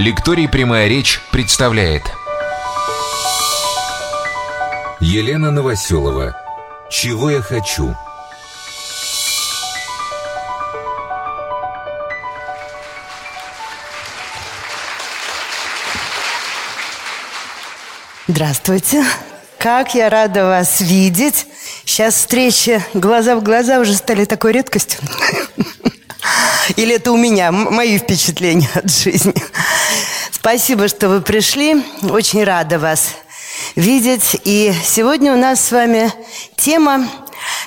Лекторий «Прямая речь» представляет Елена Новоселова «Чего я хочу?» Здравствуйте. Как я рада вас видеть. Сейчас встречи глаза в глаза уже стали такой редкостью. Или это у меня, мои впечатления от жизни. Спасибо, что вы пришли. Очень рада вас видеть. И сегодня у нас с вами тема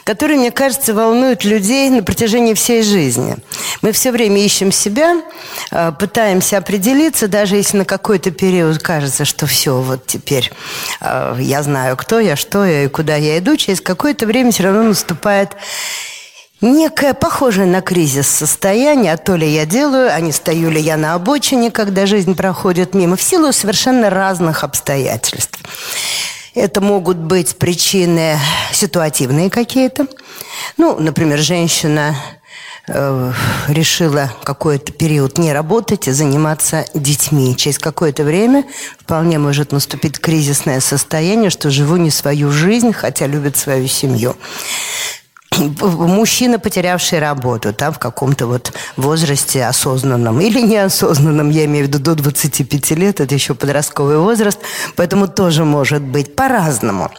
которые, мне кажется, волнуют людей на протяжении всей жизни. Мы все время ищем себя, э, пытаемся определиться, даже если на какой-то период кажется, что все, вот теперь э, я знаю, кто я, что я и куда я иду, через какое-то время все равно наступает некое похожее на кризис состояние, а то ли я делаю, а не стою ли я на обочине, когда жизнь проходит мимо, в силу совершенно разных обстоятельств. Это могут быть причины ситуативные какие-то. Ну, например, женщина э, решила какой-то период не работать и заниматься детьми. Через какое-то время вполне может наступить кризисное состояние, что живу не свою жизнь, хотя любит свою семью мужчина, потерявший работу, там в каком-то вот возрасте осознанном или неосознанном, я имею в виду до 25 лет, это еще подростковый возраст, поэтому тоже может быть по-разному.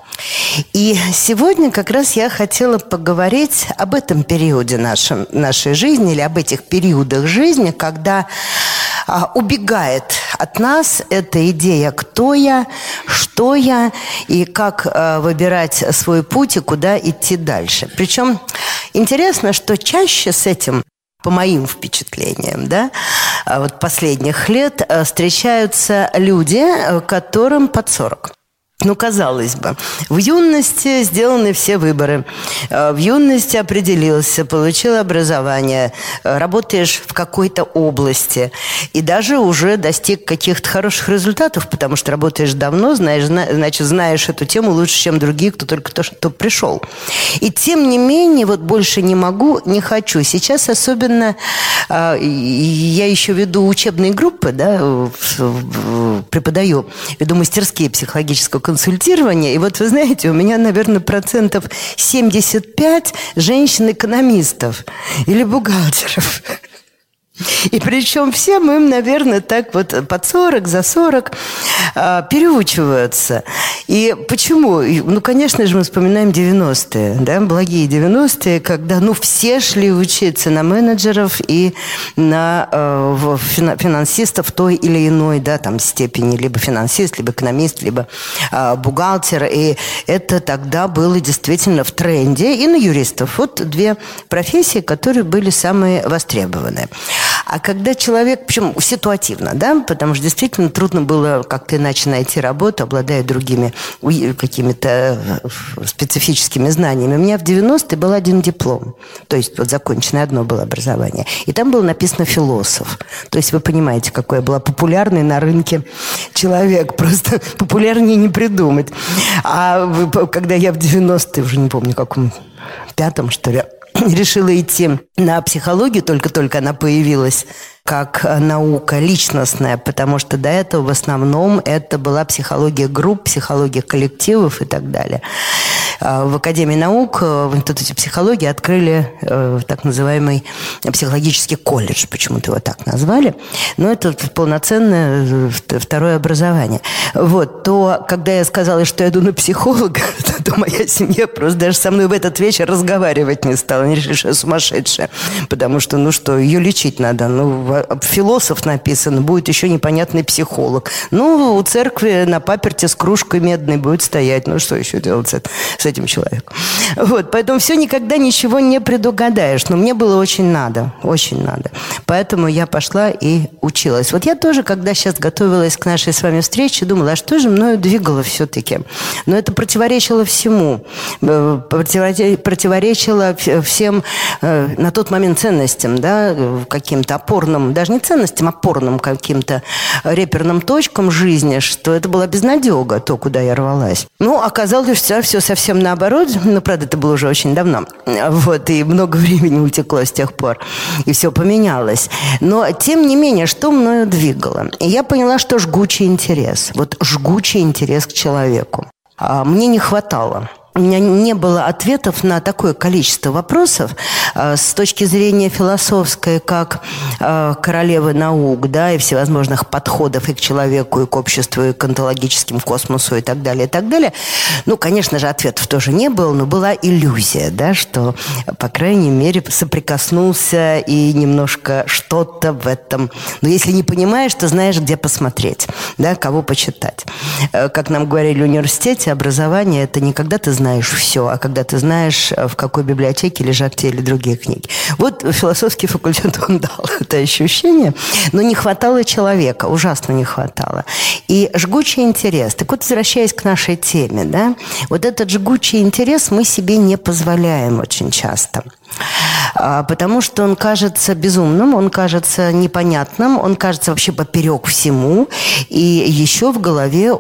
И сегодня как раз я хотела поговорить об этом периоде нашем, нашей жизни или об этих периодах жизни, когда а, убегает от нас эта идея, кто я, что я и как а, выбирать свой путь и куда идти дальше. Причем интересно, что чаще с этим по моим впечатлениям, да, а, вот последних лет встречаются люди, которым под 40. Ну, казалось бы, в юности сделаны все выборы. Э, в юности определился, получил образование, э, работаешь в какой-то области и даже уже достиг каких-то хороших результатов, потому что работаешь давно, знаешь, значит, знаешь эту тему лучше, чем другие, кто только то, что пришел. И тем не менее, вот больше не могу, не хочу. Сейчас особенно э, я еще веду учебные группы, да, преподаю, веду мастерские психологического консультирования. И вот вы знаете, у меня, наверное, процентов 75 женщин-экономистов или бухгалтеров. И причем всем им, наверное, так вот под 40, за 40 а, переучиваются. И почему? Ну, конечно же, мы вспоминаем 90-е, да, благие 90-е, когда, ну, все шли учиться на менеджеров и на э, финансистов той или иной, да, там, степени, либо финансист, либо экономист, либо э, бухгалтер. И это тогда было действительно в тренде. И на юристов. Вот две профессии, которые были самые востребованные. А когда человек, причем ситуативно, да, потому что действительно трудно было как-то иначе найти работу, обладая другими какими-то э, специфическими знаниями. У меня в 90-е был один диплом. То есть вот законченное одно было образование. И там было написано «философ». То есть вы понимаете, какой я была популярный на рынке человек. Просто популярнее не придумать. А когда я в 90-е, уже не помню, каком пятом, что ли, решила идти на психологию, только-только она появилась как наука личностная, потому что до этого в основном это была психология групп, психология коллективов и так далее. А, в Академии наук, э, в Институте психологии открыли э, так называемый психологический колледж, почему-то его так назвали. Но это полноценное э, второе образование. Вот, то, когда я сказала, что я иду на психолога, то моя семья просто даже со мной в этот вечер разговаривать не стала. Они решили, что я сумасшедшая. Потому что, ну что, ее лечить надо. Ну, философ написано, будет еще непонятный психолог. Ну, у церкви на паперте с кружкой медной будет стоять. Ну, что еще делать с с этим человеком. Вот, поэтому все никогда ничего не предугадаешь. Но мне было очень надо, очень надо. Поэтому я пошла и училась. Вот я тоже, когда сейчас готовилась к нашей с вами встрече, думала, а что же мною двигало все-таки? Но это противоречило всему. Э, противоречило всем э, на тот момент ценностям, да, каким-то опорным, даже не ценностям, опорным каким-то реперным точкам жизни, что это была безнадега, то, куда я рвалась. Ну, оказалось, что все совсем чем наоборот. Ну, правда, это было уже очень давно. Вот, и много времени утекло с тех пор. И все поменялось. Но, тем не менее, что мною двигало? Я поняла, что жгучий интерес. Вот жгучий интерес к человеку. А мне не хватало у меня не было ответов на такое количество вопросов э, с точки зрения философской, как э, королевы наук, да, и всевозможных подходов и к человеку, и к обществу, и к онтологическим космосу, и так далее, и так далее. Ну, конечно же, ответов тоже не было, но была иллюзия, да, что, по крайней мере, соприкоснулся и немножко что-то в этом. Но если не понимаешь, то знаешь, где посмотреть, да, кого почитать. Э, как нам говорили в университете, образование – это не когда ты знаешь, знаешь все, а когда ты знаешь, э, в какой библиотеке лежат те или другие книги. Вот философский факультет он дал это ощущение, но не хватало человека, ужасно не хватало. И жгучий интерес. Так вот, возвращаясь к нашей теме, да, вот этот жгучий интерес мы себе не позволяем очень часто а, потому что он кажется безумным, он кажется непонятным, он кажется вообще поперек всему, и еще в голове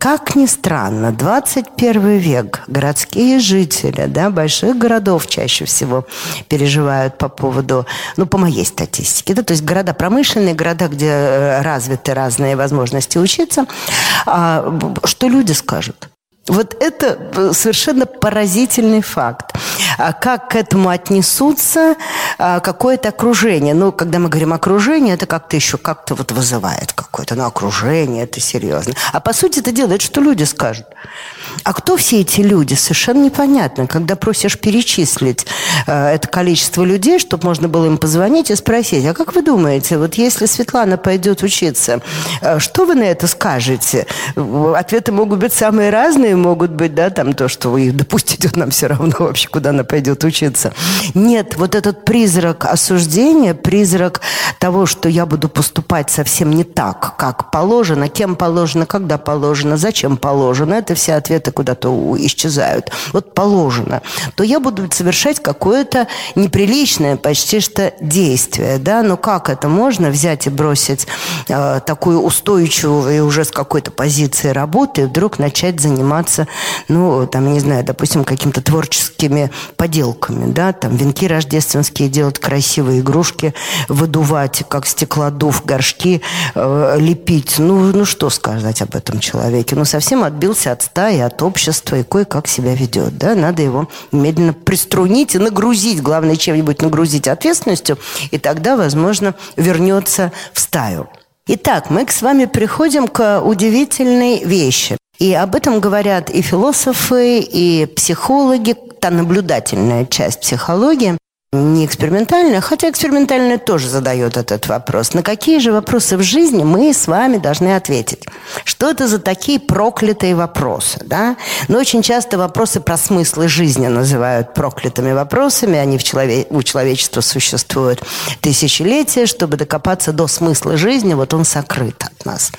как ни странно, 21 век, городские жители да, больших городов чаще всего переживают по поводу, ну, по моей статистике, да, то есть города промышленные, города, где э, развиты разные возможности учиться, а, что люди скажут? Вот это э, совершенно поразительный факт. А как к этому отнесутся а, какое-то окружение? Ну, когда мы говорим окружение, это как-то еще как-то вот вызывает какое-то, ну, окружение, это серьезно. А по сути это делает, что люди скажут. А кто все эти люди? Совершенно непонятно. Когда просишь перечислить э, это количество людей, чтобы можно было им позвонить и спросить, а как вы думаете, вот если Светлана пойдет учиться, э, что вы на это скажете? Ответы могут быть самые разные, могут быть, да, там то, что вы допустите нам все равно вообще, куда она пойдет учиться. Нет, вот этот призрак осуждения, призрак того, что я буду поступать совсем не так, как положено, кем положено, когда положено, зачем положено, это все ответы это куда-то исчезают, вот положено, то я буду совершать какое-то неприличное почти что действие, да, но как это можно взять и бросить э, такую устойчивую уже с какой-то позиции работы и вдруг начать заниматься, ну, там, не знаю, допустим, какими-то творческими поделками, да, там, венки рождественские делать, красивые игрушки выдувать, как стеклодув, горшки э, лепить, ну, ну, что сказать об этом человеке? Ну, совсем отбился от стаи, общества и кое-как себя ведет. Да? Надо его медленно приструнить и нагрузить, главное, чем-нибудь нагрузить ответственностью, и тогда, возможно, вернется в стаю. Итак, мы с вами приходим к удивительной вещи. И об этом говорят и философы, и психологи, та наблюдательная часть психологии не экспериментальная, хотя экспериментальная тоже задает этот вопрос. На какие же вопросы в жизни мы с вами должны ответить? Что это за такие проклятые вопросы? Да? Но очень часто вопросы про смыслы жизни называют проклятыми вопросами. Они в челове... у человечества существуют тысячелетия. Чтобы докопаться до смысла жизни, вот он сокрыт от нас.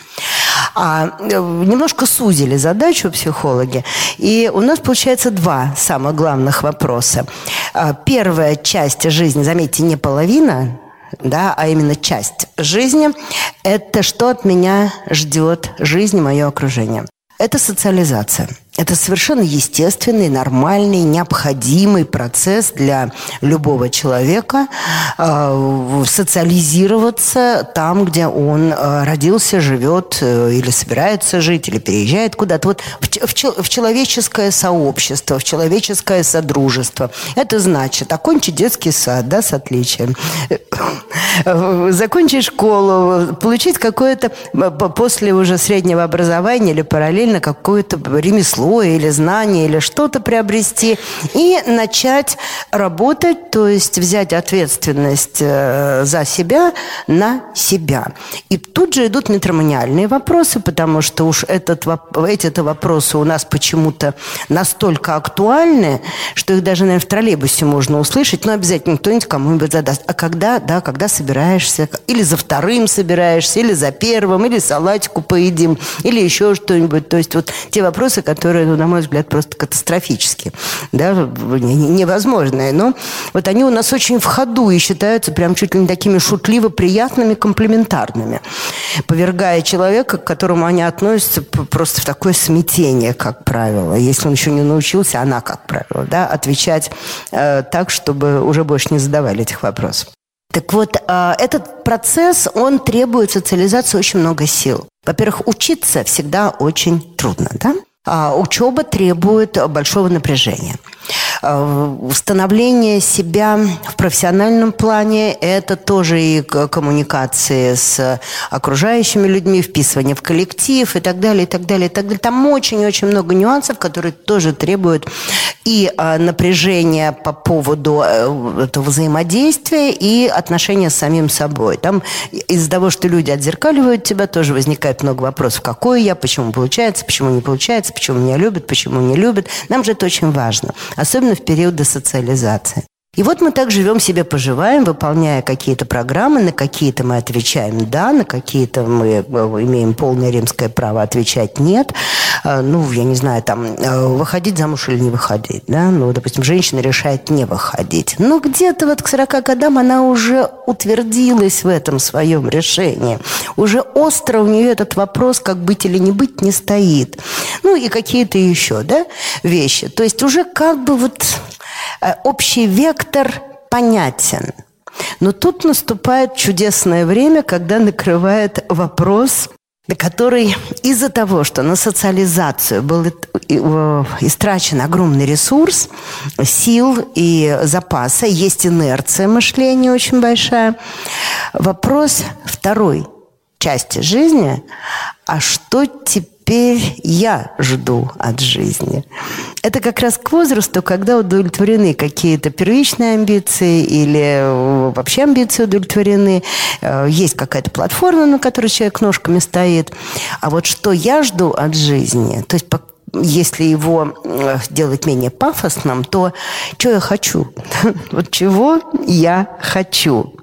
А э, немножко сузили задачу психологи. И у нас получается два самых главных вопроса. А, первая часть часть жизни, заметьте, не половина, да, а именно часть жизни, это что от меня ждет жизнь мое окружение. Это социализация. Это совершенно естественный, нормальный, необходимый процесс для любого человека э, социализироваться там, где он э, родился, живет э, или собирается жить, или переезжает куда-то. Вот в, в, в человеческое сообщество, в человеческое содружество. Это значит окончить детский сад да, с отличием, закончить школу, получить какое-то после уже среднего образования или параллельно какое-то ремесло ремесло или знание или что-то приобрести и начать работать, то есть взять ответственность э, за себя на себя. И тут же идут метроманиальные вопросы, потому что уж этот, эти-то вопросы у нас почему-то настолько актуальны, что их даже, наверное, в троллейбусе можно услышать, но обязательно кто-нибудь кому-нибудь задаст. А когда, да, когда собираешься, или за вторым собираешься, или за первым, или салатику поедим, или еще что-нибудь. То есть вот те вопросы, которые, ну, на мой взгляд, просто катастрофические, да, невозможные. Но вот они у нас очень в ходу и считаются прям чуть ли не такими шутливо приятными, комплементарными, повергая человека, к которому они относятся просто в такое смятение, как правило. Если он еще не научился, она, как правило, да, отвечать э, так, чтобы уже больше не задавали этих вопросов. Так вот, э, этот процесс, он требует социализации очень много сил. Во-первых, учиться всегда очень трудно, да? А учеба требует большого напряжения. Э, становление себя в профессиональном плане – это тоже и коммуникации с окружающими людьми, вписывание в коллектив и так далее, и так далее, и так далее. Там очень-очень много нюансов, которые тоже требуют и э, напряжения по поводу э, этого взаимодействия и отношения с самим собой. Там из-за того, что люди отзеркаливают тебя, тоже возникает много вопросов. Какой я, почему получается, почему не получается, почему меня любят, почему не любят. Нам же это очень важно особенно в период десоциализации. И вот мы так живем себе, поживаем, выполняя какие-то программы, на какие-то мы отвечаем «да», на какие-то мы э, имеем полное римское право отвечать «нет». Э, ну, я не знаю, там, э, выходить замуж или не выходить, да? Ну, допустим, женщина решает не выходить. Но где-то вот к 40 годам она уже утвердилась в этом своем решении. Уже остро у нее этот вопрос, как быть или не быть, не стоит. Ну, и какие-то еще, да, вещи. То есть уже как бы вот Э, общий вектор понятен. Но тут наступает чудесное время, когда накрывает вопрос, который из-за того, что на социализацию был истрачен огромный ресурс, сил и запаса, есть инерция мышления очень большая. Вопрос второй части жизни, а что теперь теперь я жду от жизни. Это как раз к возрасту, когда удовлетворены какие-то первичные амбиции или вообще амбиции удовлетворены. Э, есть какая-то платформа, на которой человек ножками стоит. А вот что я жду от жизни, то есть если его э, делать менее пафосным, то что я хочу? Вот чего я хочу?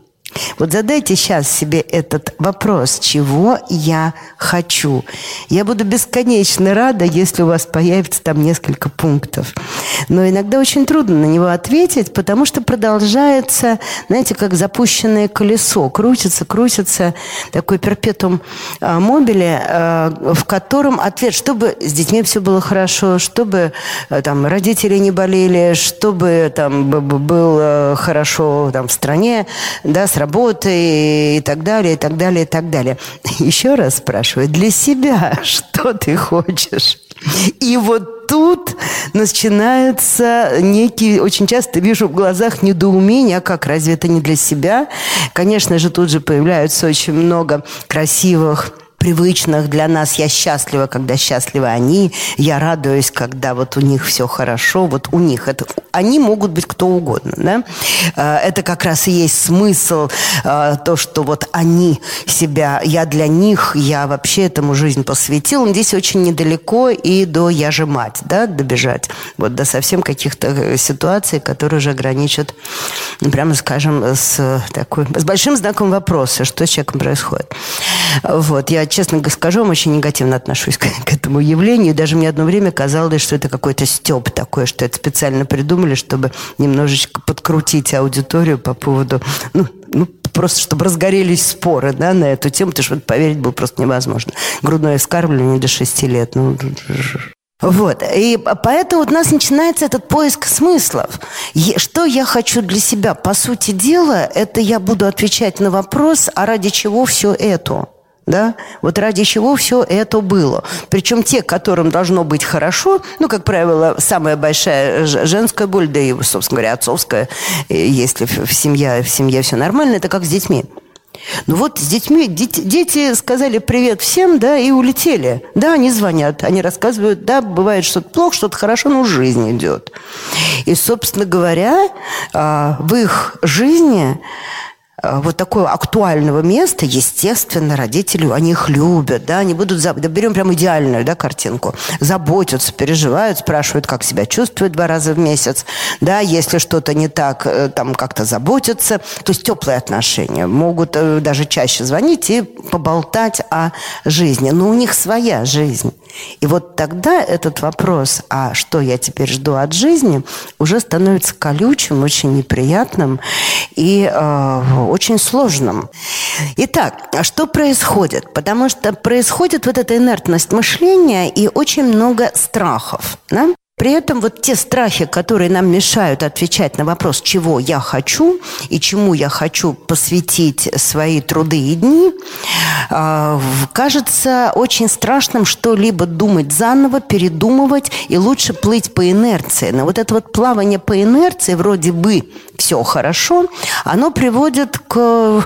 Вот задайте сейчас себе этот вопрос, чего я хочу. Я буду бесконечно рада, если у вас появится там несколько пунктов. Но иногда очень трудно на него ответить, потому что продолжается, знаете, как запущенное колесо. Крутится, крутится такой перпетум а, мобиле, а, в котором ответ, чтобы с детьми все было хорошо, чтобы а, там родители не болели, чтобы там было хорошо там в стране, да, с работой и так далее, и так далее, и так далее. Еще раз спрашиваю, для себя что ты хочешь? И вот тут начинается некий, очень часто вижу в глазах недоумение, а как, разве это не для себя? Конечно же, тут же появляются очень много красивых привычных для нас. Я счастлива, когда счастливы они. Я радуюсь, когда вот у них все хорошо. Вот у них это... Они могут быть кто угодно, да? А, это как раз и есть смысл, а, то, что вот они себя... Я для них, я вообще этому жизнь посвятил. Здесь очень недалеко и до «я же мать», да, добежать. Вот до совсем каких-то э, ситуаций, которые уже граничат, ну, прямо скажем, с, такой, с большим знаком вопроса, что с человеком происходит. Вот, я честно скажу, вам очень негативно отношусь к, к этому явлению. Даже мне одно время казалось, что это какой-то степ такой, что это специально придумали, чтобы немножечко подкрутить аудиторию по поводу, ну, ну просто чтобы разгорелись споры да, на эту тему, потому что поверить было просто невозможно. Грудное вскармливание до 6 лет. Ну, вот. И поэтому у нас начинается этот поиск смыслов. Что я хочу для себя? По сути дела, это я буду отвечать на вопрос, а ради чего все это? Да? Вот ради чего все это было. Причем те, которым должно быть хорошо, ну, как правило, самая большая женская боль, да и, собственно говоря, отцовская, э, если в семье, в семье все нормально, это как с детьми. Ну вот с детьми, дети, дети сказали привет всем, да, и улетели. Да, они звонят, они рассказывают, да, бывает что-то плохо, что-то хорошо, но жизнь идет. И, собственно говоря, а, в их жизни вот такого актуального места, естественно, родители, они их любят, да, они будут, да, берем прям идеальную, да, картинку, заботятся, переживают, спрашивают, как себя чувствуют два раза в месяц, да, если что-то не так, э, там как-то заботятся, то есть теплые отношения, могут э, даже чаще звонить и поболтать о жизни, но у них своя жизнь. И вот тогда этот вопрос, а что я теперь жду от жизни, уже становится колючим, очень неприятным. И э, очень сложным. Итак, а что происходит? Потому что происходит вот эта инертность мышления и очень много страхов. Да? При этом вот те страхи, которые нам мешают отвечать на вопрос, чего я хочу и чему я хочу посвятить свои труды и дни, а, кажется очень страшным что-либо думать заново, передумывать и лучше плыть по инерции. Но вот это вот плавание по инерции, вроде бы все хорошо, оно приводит к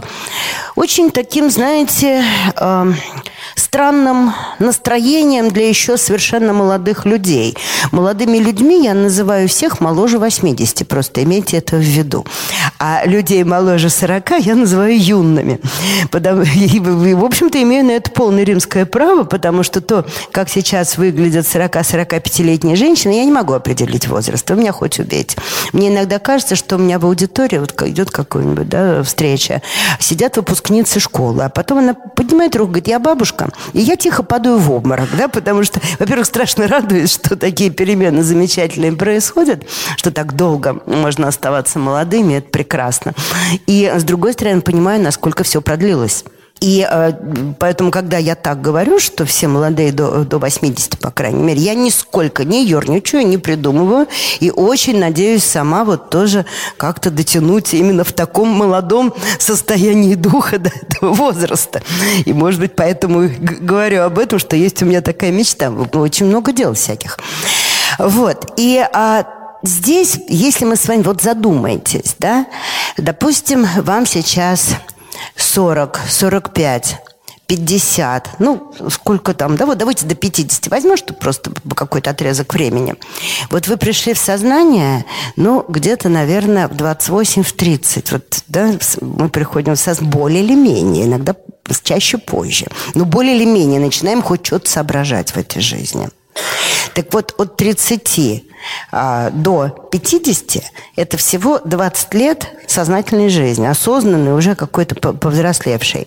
очень таким, знаете, а, странным настроением для еще совершенно молодых людей. Молодыми людьми я называю всех моложе 80, просто имейте это в виду. А людей моложе 40 я называю юными. Потому, и, в общем-то, имею на это полное римское право, потому что то, как сейчас выглядят 40-45-летние женщины, я не могу определить возраст. Вы меня хоть убейте. Мне иногда кажется, что у меня в аудитории вот идет какая-нибудь да, встреча, сидят выпускницы школы, а потом она поднимает руку, говорит, я бабушка, и я тихо падаю в обморок, да, потому что, во-первых, страшно радуюсь, что такие перемены замечательные происходят, что так долго можно оставаться молодыми, это прекрасно. И, с другой стороны, понимаю, насколько все продлилось. И э, поэтому, когда я так говорю, что все молодые до, до 80, по крайней мере, я нисколько не ерничаю, не придумываю. И очень надеюсь сама вот тоже как-то дотянуть именно в таком молодом состоянии духа до этого возраста. И, может быть, поэтому говорю об этом, что есть у меня такая мечта. Очень много дел всяких. Вот. И а, здесь, если мы с вами вот задумаетесь, да, допустим, вам сейчас 40, 45, 50, ну, сколько там, да, вот давайте до 50 возьмем, чтобы просто какой-то отрезок времени. Вот вы пришли в сознание, ну, где-то, наверное, в 28, в 30. Вот, да, мы приходим в сознание более или менее, иногда чаще позже. Но более или менее начинаем хоть что-то соображать в этой жизни. Так вот, от 30 а, до 50 это всего 20 лет сознательной жизни, осознанной, уже какой-то повзрослевшей.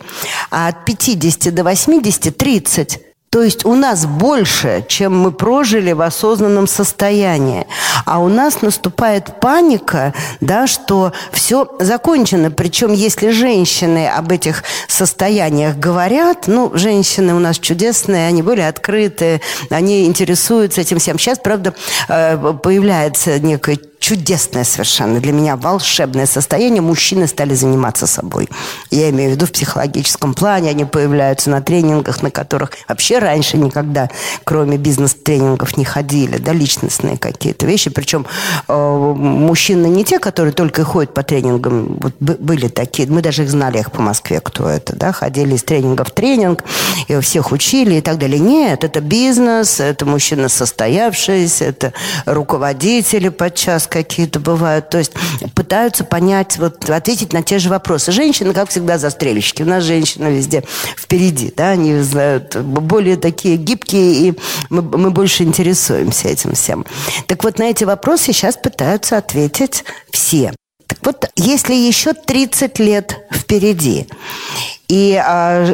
А от 50 до 80 – 30. То есть у нас больше, чем мы прожили в осознанном состоянии. А у нас наступает паника, да, что все закончено. Причем, если женщины об этих состояниях говорят, ну, женщины у нас чудесные, они более открытые, они интересуются этим всем. Сейчас, правда, э, появляется некое чудесное совершенно, для меня волшебное состояние. Мужчины стали заниматься собой. Я имею в виду в психологическом плане. Они появляются на тренингах, на которых вообще раньше никогда, кроме бизнес-тренингов, не ходили. Да, личностные какие-то вещи. Причем э, мужчины не те, которые только ходят по тренингам. Вот были такие. Мы даже их знали их по Москве, кто это. Да, ходили из тренинга в тренинг, и всех учили и так далее. Нет, это бизнес, это мужчина состоявшийся, это руководители подчас какие-то бывают. То есть пытаются понять, вот ответить на те же вопросы. Женщины, как всегда, застрельщики. У нас женщины везде впереди, да, они знают, более такие гибкие, и мы, мы больше интересуемся этим всем. Так вот, на эти вопросы сейчас пытаются ответить все. Так вот, если еще 30 лет впереди, и а,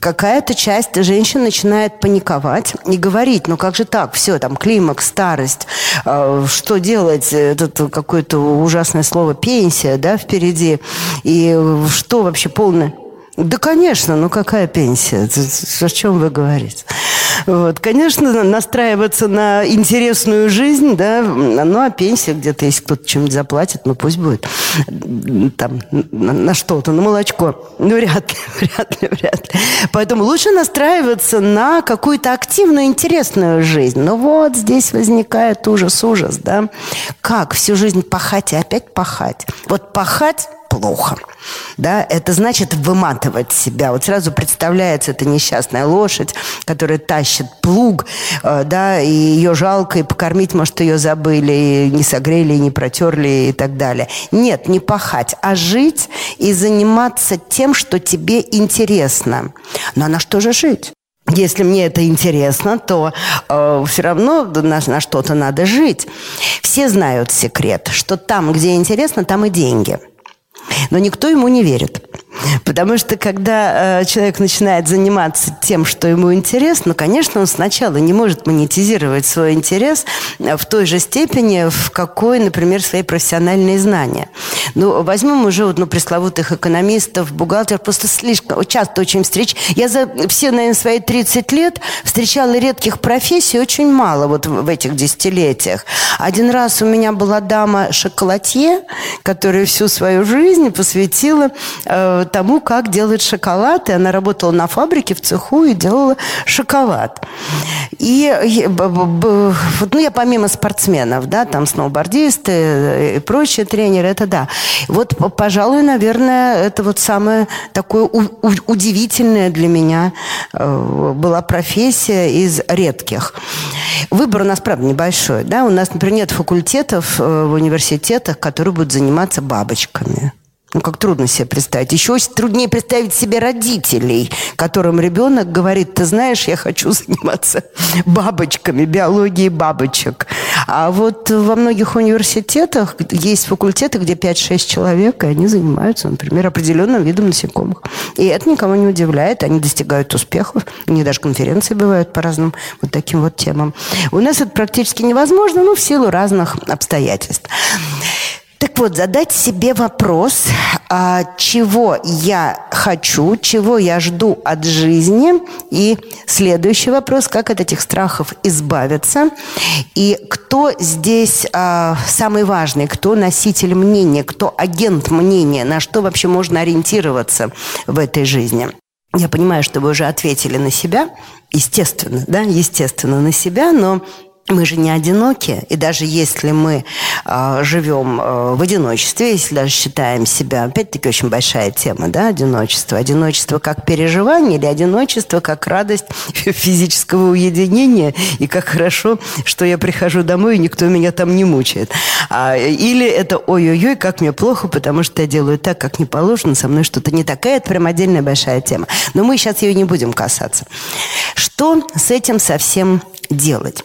какая-то часть женщин начинает паниковать и говорить, ну как же так, все, там климакс, старость, а, что делать, это какое-то ужасное слово пенсия, да, впереди, и что вообще полное... Да, конечно, ну какая пенсия? О чем вы говорите? Вот, конечно, настраиваться на интересную жизнь, да, ну, а пенсия где-то, если кто-то чем-нибудь заплатит, ну, пусть будет там на, на что-то, на молочко. Ну, вряд ли, вряд ли, вряд ли. Поэтому лучше настраиваться на какую-то активную, интересную жизнь. Но вот здесь возникает ужас, ужас, да. Как всю жизнь пахать и опять пахать? Вот пахать плохо. Да, это значит выматывать себя. Вот сразу представляется эта несчастная лошадь, которая тащит плуг, э, да, и ее жалко, и покормить, может, ее забыли, и не согрели, и не протерли, и так далее. Нет, не пахать, а жить и заниматься тем, что тебе интересно. Но на что же жить? Если мне это интересно, то э, все равно на, на что-то надо жить. Все знают секрет, что там, где интересно, там и деньги. Но никто ему не верит. Потому что когда э, человек начинает заниматься тем, что ему интересно, конечно, он сначала не может монетизировать свой интерес э, в той же степени, в какой, например, свои профессиональные знания. Ну, возьмем уже вот, ну, пресловутых экономистов, бухгалтеров, просто слишком часто очень встреч. Я за все, наверное, свои 30 лет встречала редких профессий очень мало вот в, этих десятилетиях. Один раз у меня была дама шоколадье, которая всю свою жизнь посвятила э, тому, как делать шоколад. И она работала на фабрике в цеху и делала шоколад. И ну, я помимо спортсменов, да, там сноубордисты и прочие тренеры, это да. Вот, пожалуй, наверное, это вот самое такое удивительное для меня э, была профессия из редких. Выбор у нас, правда, небольшой. Да? У нас, например, нет факультетов э, в университетах, которые будут заниматься бабочками. Ну, как трудно себе представить. Еще труднее представить себе родителей, которым ребенок говорит, ты знаешь, я хочу заниматься бабочками, биологией бабочек. А вот во многих университетах есть факультеты, где 5-6 человек, и они занимаются, например, определенным видом насекомых. И это никого не удивляет, они достигают успехов. У них даже конференции бывают по разным вот таким вот темам. У нас это практически невозможно, ну, в силу разных обстоятельств. Так вот, задать себе вопрос, а, чего я хочу, чего я жду от жизни. И следующий вопрос, как от этих страхов избавиться. И кто здесь а, самый важный, кто носитель мнения, кто агент мнения, на что вообще можно ориентироваться в этой жизни. Я понимаю, что вы уже ответили на себя, естественно, да, естественно, на себя, но мы же не одиноки, и даже если мы э, живем э, в одиночестве, если даже считаем себя, опять-таки очень большая тема, да, одиночество. Одиночество как переживание или одиночество как радость физического уединения, и как хорошо, что я прихожу домой, и никто меня там не мучает. А, или это ой-ой-ой, как мне плохо, потому что я делаю так, как не положено, со мной что-то не такая, это прям отдельная большая тема. Но мы сейчас ее не будем касаться. Что с этим совсем делать?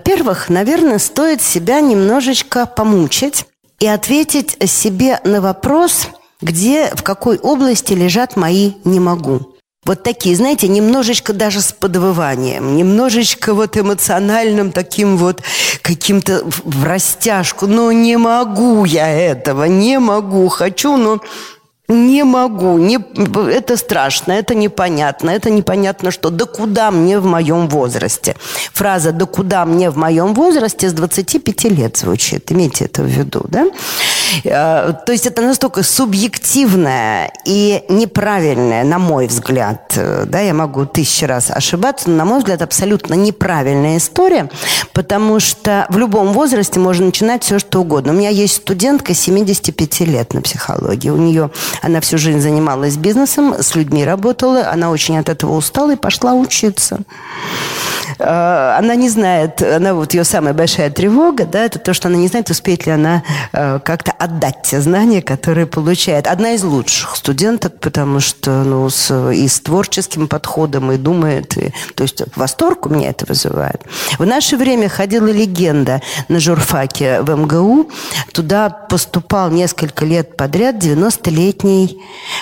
Во-первых, наверное, стоит себя немножечко помучить и ответить себе на вопрос, где, в какой области лежат мои «не могу». Вот такие, знаете, немножечко даже с подвыванием, немножечко вот эмоциональным таким вот каким-то в растяжку. Ну, не могу я этого, не могу, хочу, но не могу, не, это страшно, это непонятно, это непонятно что. Да куда мне в моем возрасте? Фраза «да куда мне в моем возрасте» с 25 лет звучит, имейте это в виду, да? Э, то есть это настолько субъективная и неправильная, на мой взгляд, э, да, я могу тысячи раз ошибаться, но, на мой взгляд, абсолютно неправильная история, потому что в любом возрасте можно начинать все, что угодно. У меня есть студентка 75 лет на психологии, у нее она всю жизнь занималась бизнесом, с людьми работала, она очень от этого устала и пошла учиться. Э, она не знает, она вот ее самая большая тревога, да, это то, что она не знает, успеет ли она как-то отдать те знания, которые получает. Одна из лучших студенток, потому что, ну, с, и с творческим подходом, и думает, и, то есть восторг у меня это вызывает. В наше время ходила легенда на журфаке в МГУ, туда поступал несколько лет подряд 90-летний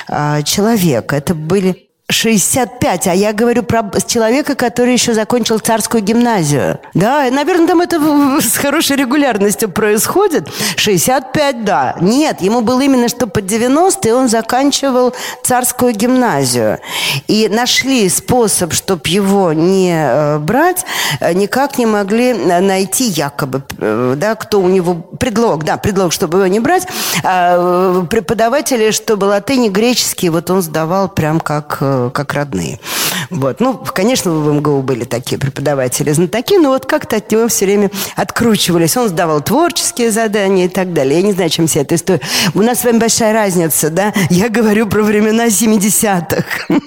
э, человек. Это были 65, а я говорю про человека, который еще закончил царскую гимназию. Да, наверное, там это с хорошей регулярностью происходит. 65, да. Нет, ему было именно что под 90, и он заканчивал царскую гимназию. И нашли способ, чтобы его не э, брать, э, никак не могли найти якобы, э, да, кто у него предлог, да, предлог, чтобы его не брать. А преподаватели, чтобы латынь и греческий, вот он сдавал прям как как родные. Вот. Ну, конечно, в МГУ были такие преподаватели знатоки, но вот как-то от него все время откручивались. Он сдавал творческие задания и так далее. Я не знаю, чем вся эта история. У нас с вами большая разница, да? Я говорю про времена 70-х.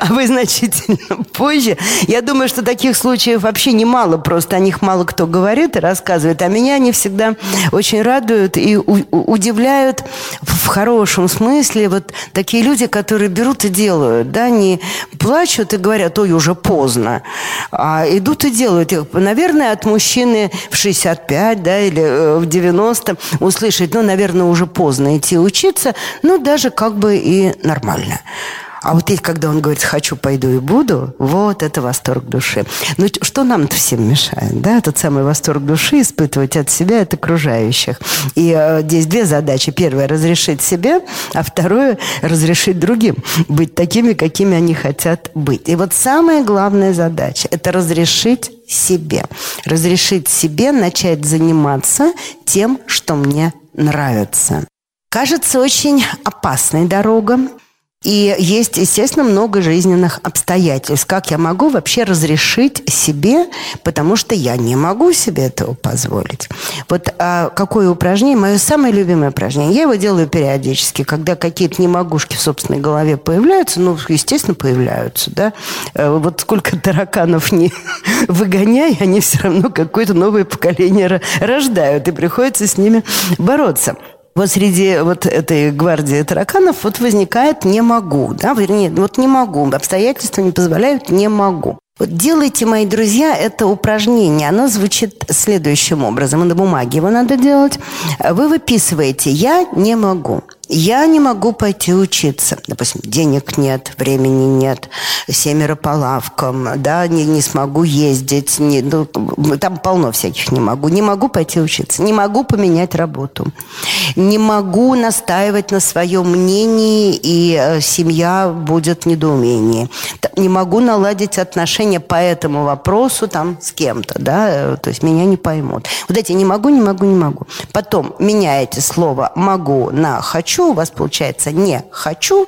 А вы значительно позже. Я думаю, что таких случаев вообще немало. Просто о них мало кто говорит и рассказывает. А меня они всегда очень радуют и удивляют в хорошем смысле. Вот такие люди, которые берут и делают, да, не плачут и говорят, ой, уже поздно, а идут и делают. Наверное, от мужчины в 65, да, или э, в 90 услышать, ну, наверное, уже поздно идти учиться, ну, даже как бы и нормально. А вот есть, когда он говорит, хочу, пойду и буду, вот это восторг души. Ну, что нам-то всем мешает, да? Тот самый восторг души испытывать от себя, от окружающих. И э, здесь две задачи. Первое – разрешить себе, а второе – разрешить другим быть такими, какими они хотят быть. И вот самая главная задача – это разрешить себе. Разрешить себе начать заниматься тем, что мне нравится. Кажется, очень опасной дорога, и есть, естественно, много жизненных обстоятельств. Как я могу вообще разрешить себе, потому что я не могу себе этого позволить. Вот а какое упражнение? Мое самое любимое упражнение. Я его делаю периодически, когда какие-то немогушки в собственной голове появляются. Ну, естественно, появляются, да. Э, вот сколько тараканов не выгоняй, они все равно какое-то новое поколение рождают, и приходится с ними бороться вот среди вот этой гвардии тараканов вот возникает «не могу», да, вернее, вот «не могу», обстоятельства не позволяют «не могу». Вот делайте, мои друзья, это упражнение. Оно звучит следующим образом. На бумаге его надо делать. Вы выписываете «я не могу». Я не могу пойти учиться. Допустим, денег нет, времени нет, семеро по лавкам, да, не, не смогу ездить. Не, ну, там полно всяких не могу. Не могу пойти учиться. Не могу поменять работу. Не могу настаивать на своем мнении, и э, семья будет в недоумении. Не могу наладить отношения по этому вопросу там с кем-то, да, э, то есть меня не поймут. Вот эти не могу, не могу, не могу. Потом меняете слово могу на хочу, хочу, у вас получается не хочу.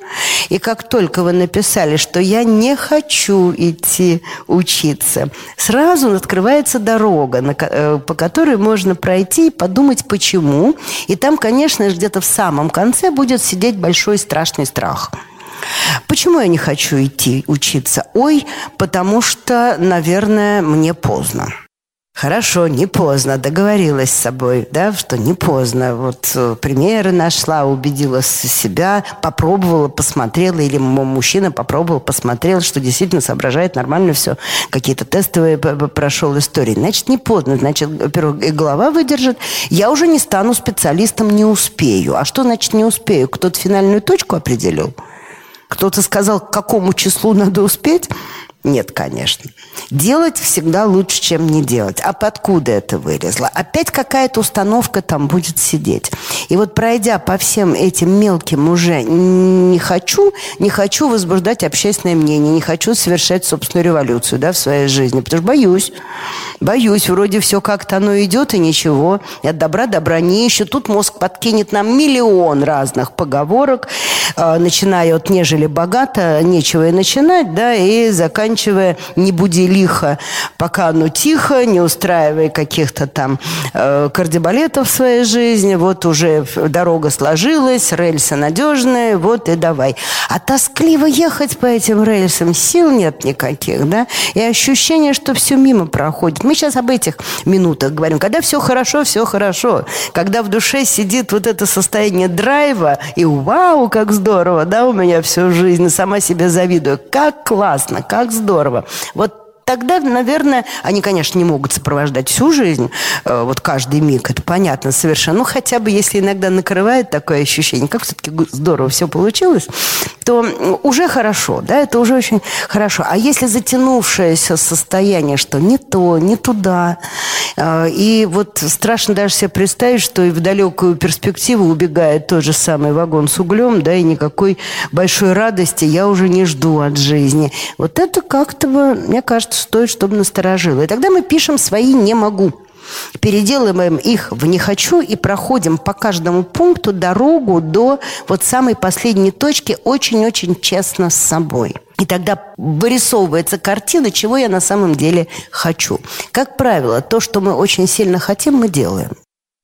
И как только вы написали, что я не хочу идти учиться, сразу открывается дорога, э, по которой можно пройти и подумать, почему. И там, конечно, где-то в самом конце будет сидеть большой страшный страх. Почему я не хочу идти учиться? Ой, потому что, наверное, мне поздно. Хорошо, не поздно, договорилась с собой, да, что не поздно. Вот э, примеры нашла, убедила себя, попробовала, посмотрела, или мужчина попробовал, посмотрел, что действительно соображает нормально все, какие-то тестовые прошел истории. Значит, не поздно, значит, во-первых, голова выдержит. Я уже не стану специалистом, не успею. А что значит не успею? Кто-то финальную точку определил? Кто-то сказал, к какому числу надо успеть? Нет, конечно. Делать всегда лучше, чем не делать. А откуда это вылезло? Опять какая-то установка там будет сидеть. И вот пройдя по всем этим мелким уже не хочу, не хочу возбуждать общественное мнение, не хочу совершать собственную революцию да, в своей жизни, потому что боюсь. Боюсь, вроде все как-то оно идет и ничего. И от добра добра не ищу. Тут мозг подкинет нам миллион разных поговорок, э, начиная от «нежели богато», нечего и начинать, да, и заканчивая «не буди лихо, пока оно тихо, не устраивая каких-то там э, кардебалетов в своей жизни, вот уже дорога сложилась, рельсы надежные, вот и давай». А тоскливо ехать по этим рельсам сил нет никаких, да, и ощущение, что все мимо проходит. Мы сейчас об этих минутах говорим. Когда все хорошо, все хорошо. Когда в душе сидит вот это состояние драйва, и вау, как здорово, да, у меня всю жизнь, сама себе завидую. Как классно, как здорово. Вот тогда, наверное, они, конечно, не могут сопровождать всю жизнь, э, вот каждый миг, это понятно совершенно. Ну, хотя бы, если иногда накрывает такое ощущение, как все-таки здорово все получилось, то уже хорошо, да, это уже очень хорошо. А если затянувшееся состояние, что не то, не туда, э, и вот страшно даже себе представить, что и в далекую перспективу убегает тот же самый вагон с углем, да, и никакой большой радости я уже не жду от жизни. Вот это как-то, мне кажется, стоит, чтобы насторожило. И тогда мы пишем свои «не могу». переделываем их в «не хочу» и проходим по каждому пункту дорогу до вот самой последней точки очень-очень честно с собой. И тогда вырисовывается картина, чего я на самом деле хочу. Как правило, то, что мы очень сильно хотим, мы делаем.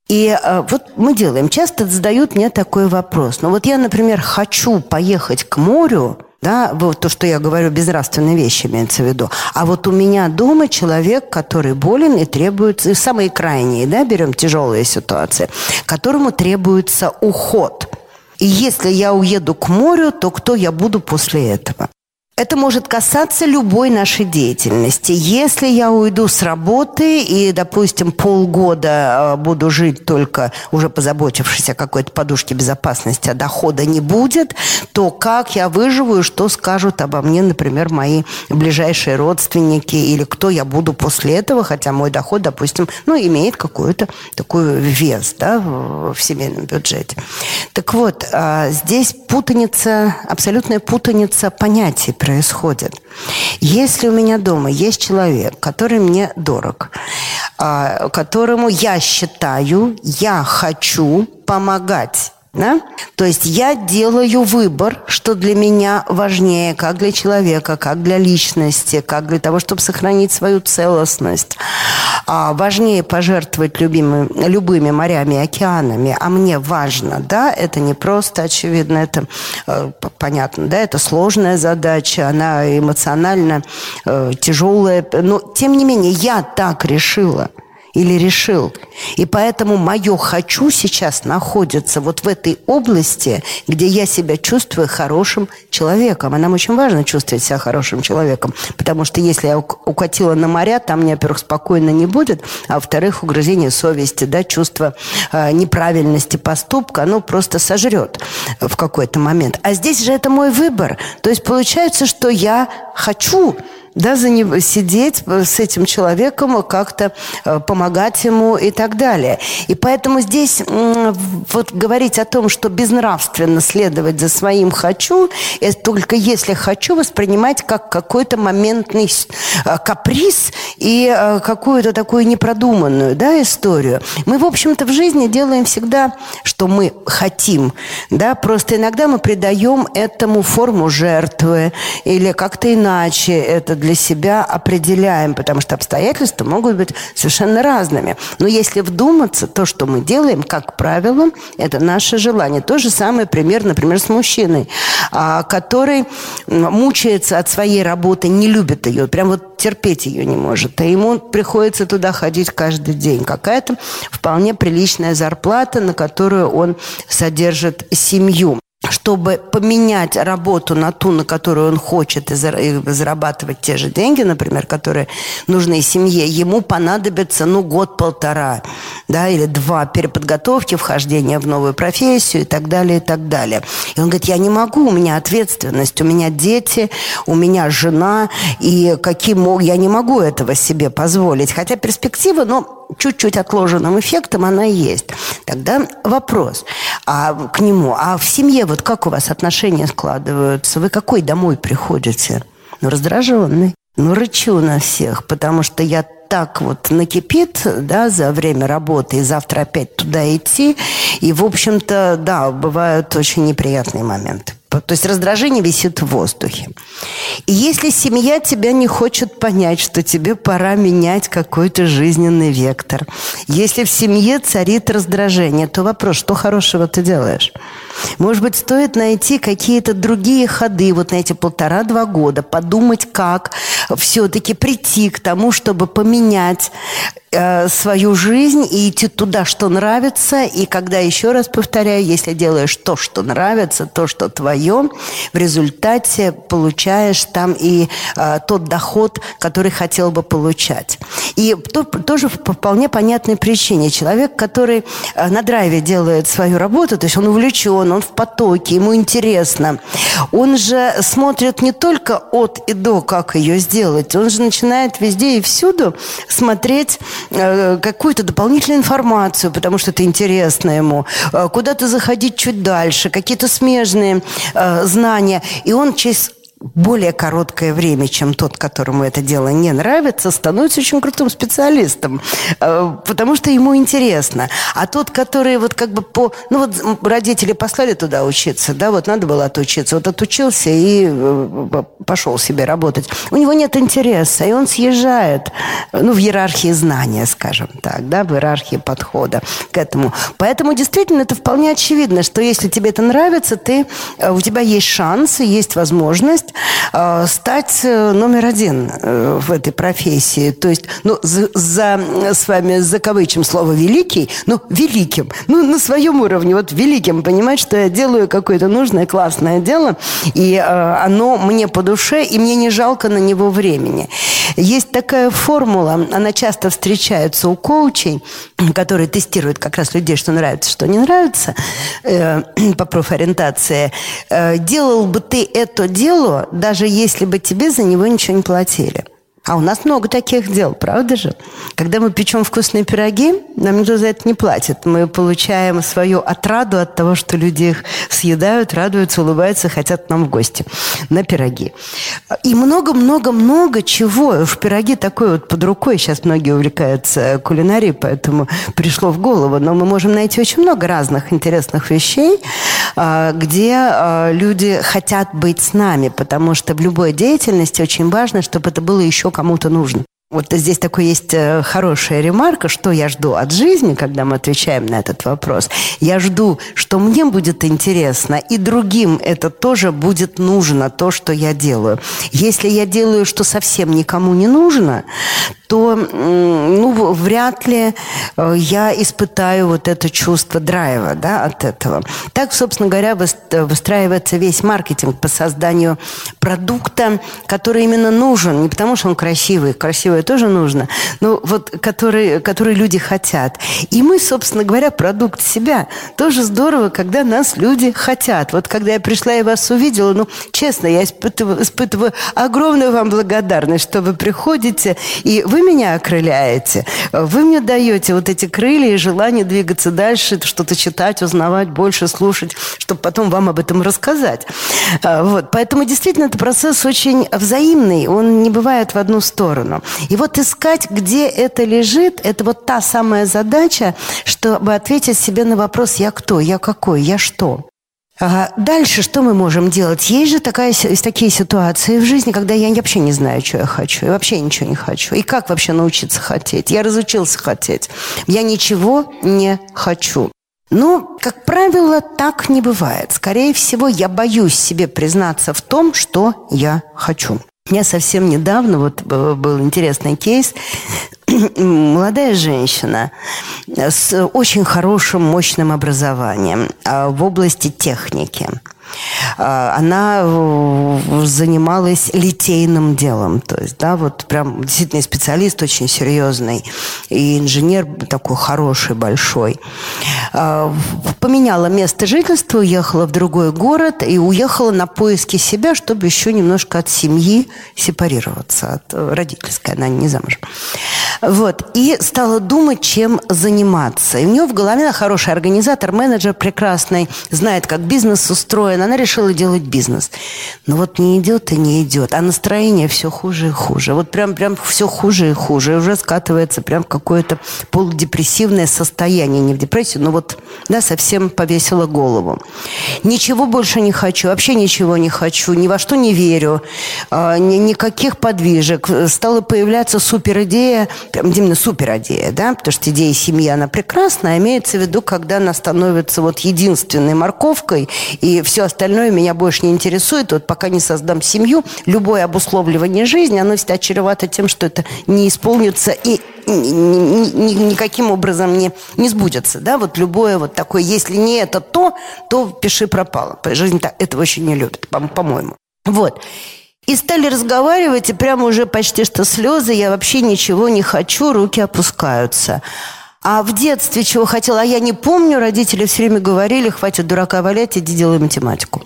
И э, вот мы делаем. Часто задают мне такой вопрос. Ну вот я, например, хочу поехать к морю, да, вот то, что я говорю, безнравственные вещи имеется в виду. А вот у меня дома человек, который болен и требуется, самые крайние, да, берем тяжелые ситуации, которому требуется уход. И если я уеду к морю, то кто я буду после этого? Это может касаться любой нашей деятельности. Если я уйду с работы и, допустим, полгода э, буду жить только уже позаботившись о какой-то подушке безопасности, а дохода не будет, то как я выживу и что скажут обо мне, например, мои ближайшие родственники или кто я буду после этого, хотя мой доход, допустим, ну, имеет какой-то такой вес да, в семейном бюджете. Так вот, а, здесь путаница, абсолютная путаница понятий происходит. Если у меня дома есть человек, который мне дорог, а, которому я считаю, я хочу помогать да? То есть я делаю выбор, что для меня важнее, как для человека, как для личности, как для того, чтобы сохранить свою целостность. А важнее пожертвовать любимыми, любыми морями и океанами, а мне важно, да, это не просто, очевидно, это э, понятно, да, это сложная задача, она эмоционально э, тяжелая, но тем не менее я так решила – или решил. И поэтому мое «хочу» сейчас находится вот в этой области, где я себя чувствую хорошим человеком. А нам очень важно чувствовать себя хорошим человеком, потому что если я укатила на моря, там мне, во-первых, спокойно не будет, а во-вторых, угрызение совести, да, чувство э, неправильности поступка, оно просто сожрет в какой-то момент. А здесь же это мой выбор. То есть получается, что я хочу да, за него, сидеть с этим человеком, как-то э, помогать ему и так далее. И поэтому здесь вот говорить о том, что безнравственно следовать за своим «хочу», это только если «хочу» воспринимать как какой-то моментный э, каприз и э, какую-то такую непродуманную да, историю. Мы, в общем-то, в жизни делаем всегда, что мы хотим. Да? Просто иногда мы придаем этому форму жертвы или как-то иначе это для себя определяем, потому что обстоятельства могут быть совершенно разными. Но если вдуматься, то, что мы делаем, как правило, это наше желание. То же самое пример, например, с мужчиной, а, который мучается от своей работы, не любит ее, прям вот терпеть ее не может. А ему приходится туда ходить каждый день. Какая-то вполне приличная зарплата, на которую он содержит семью чтобы поменять работу на ту, на которую он хочет, и зарабатывать те же деньги, например, которые нужны семье, ему понадобится, ну, год-полтора, да, или два переподготовки, вхождения в новую профессию и так далее, и так далее. И он говорит, я не могу, у меня ответственность, у меня дети, у меня жена, и каким я не могу этого себе позволить. Хотя перспектива, ну, чуть-чуть отложенным эффектом она есть. Тогда вопрос а, к нему. А в семье вот как у вас отношения складываются? Вы какой домой приходите? Ну, раздраженный. Ну, рычу на всех, потому что я так вот накипит, да, за время работы, и завтра опять туда идти. И, в общем-то, да, бывают очень неприятные моменты. То есть раздражение висит в воздухе. И если семья тебя не хочет понять, что тебе пора менять какой-то жизненный вектор, если в семье царит раздражение, то вопрос, что хорошего ты делаешь? Может быть, стоит найти какие-то другие ходы вот на эти полтора-два года, подумать, как все-таки прийти к тому, чтобы поменять Э, свою жизнь и идти туда, что нравится. И когда, еще раз повторяю, если делаешь то, что нравится, то, что твое, в результате получаешь там и э, тот доход, который хотел бы получать. И то, тоже по вполне понятной причине. Человек, который э, на драйве делает свою работу, то есть он увлечен, он в потоке, ему интересно, он же смотрит не только от и до, как ее сделать, он же начинает везде и всюду смотреть какую-то дополнительную информацию, потому что это интересно ему, э, куда-то заходить чуть дальше, какие-то смежные э, знания. И он через более короткое время, чем тот, которому это дело не нравится, становится очень крутым специалистом, э, потому что ему интересно. А тот, который вот как бы по... Ну вот родители послали туда учиться, да, вот надо было отучиться. Вот отучился и э, пошел себе работать. У него нет интереса, и он съезжает, ну, в иерархии знания, скажем так, да, в иерархии подхода к этому. Поэтому действительно это вполне очевидно, что если тебе это нравится, ты, э, у тебя есть шанс, есть возможность стать э, номер один э, в этой профессии. То есть, ну, за, за с вами закавычим слово «великий», ну, великим, ну, на своем уровне, вот великим, понимать, что я делаю какое-то нужное, классное дело, и э, оно мне по душе, и мне не жалко на него времени. Есть такая формула, она часто встречается у коучей, которые тестируют как раз людей, что нравится, что не нравится, э, по профориентации. Э, делал бы ты это дело, даже если бы тебе за него ничего не платили. А у нас много таких дел, правда же? Когда мы печем вкусные пироги, нам никто за это не платит. Мы получаем свою отраду от того, что люди их съедают, радуются, улыбаются, хотят нам в гости на пироги. И много-много-много чего. Уж пироги такой вот под рукой. Сейчас многие увлекаются кулинарией, поэтому пришло в голову. Но мы можем найти очень много разных интересных вещей, а, где а, люди хотят быть с нами, потому что в любой деятельности очень важно, чтобы это было еще кому-то нужно. Вот здесь такой есть э, хорошая ремарка, что я жду от жизни, когда мы отвечаем на этот вопрос. Я жду, что мне будет интересно, и другим это тоже будет нужно, то, что я делаю. Если я делаю, что совсем никому не нужно, то ну, вряд ли э, я испытаю вот это чувство драйва да, от этого. Так, собственно говоря, выстраивается весь маркетинг по созданию продукта, который именно нужен, не потому что он красивый, красивое тоже нужно, но вот который, который люди хотят. И мы, собственно говоря, продукт себя. Тоже здорово, когда нас люди хотят. Вот когда я пришла и вас увидела, ну, честно, я испытываю, испытываю огромную вам благодарность, что вы приходите, и вы вы меня окрыляете, вы мне даете вот эти крылья и желание двигаться дальше, что-то читать, узнавать, больше слушать, чтобы потом вам об этом рассказать. А, вот. Поэтому действительно это процесс очень взаимный, он не бывает в одну сторону. И вот искать, где это лежит, это вот та самая задача, чтобы ответить себе на вопрос «я кто?», «я какой?», «я что?». А дальше что мы можем делать? Есть же такая, такие ситуации в жизни, когда я вообще не знаю, что я хочу. Я вообще ничего не хочу. И как вообще научиться хотеть? Я разучился хотеть. Я ничего не хочу. Ну, как правило, так не бывает. Скорее всего, я боюсь себе признаться в том, что я хочу. У меня совсем недавно вот был интересный кейс молодая женщина с очень хорошим, мощным образованием а, в области техники – она э, занималась литейным делом. То есть, да, вот прям действительно специалист очень серьезный. И инженер такой хороший, большой. А, поменяла место жительства, уехала в другой город и уехала на поиски себя, чтобы еще немножко от семьи сепарироваться. От э, родительской, она не замужем. Вот. И стала думать, чем заниматься. И у нее в голове она хороший организатор, менеджер прекрасный, знает, как бизнес устроен. Она решила делать бизнес. Но вот не идет и не идет. А настроение все хуже и хуже. Вот прям, прям все хуже и хуже. И уже скатывается прям какое-то полудепрессивное состояние. Не в депрессию, но вот, да, совсем повесила голову. Ничего больше не хочу. Вообще ничего не хочу. Ни во что не верю. А, ни, никаких подвижек. Стала появляться супер идея прям именно супер идея, да, потому что идея семьи, она прекрасна, а имеется в виду, когда она становится вот единственной морковкой, и все остальное меня больше не интересует, вот пока не создам семью, любое обусловливание жизни, оно всегда чревато тем, что это не исполнится и никаким образом не, не сбудется, да, вот любое вот такое, если не это то, то пиши пропало. Жизнь так, этого очень не любит, по-моему. Вот. И стали разговаривать, и прямо уже почти что слезы, я вообще ничего не хочу, руки опускаются. А в детстве чего хотела, а я не помню, родители все время говорили, хватит дурака валять, иди делай математику.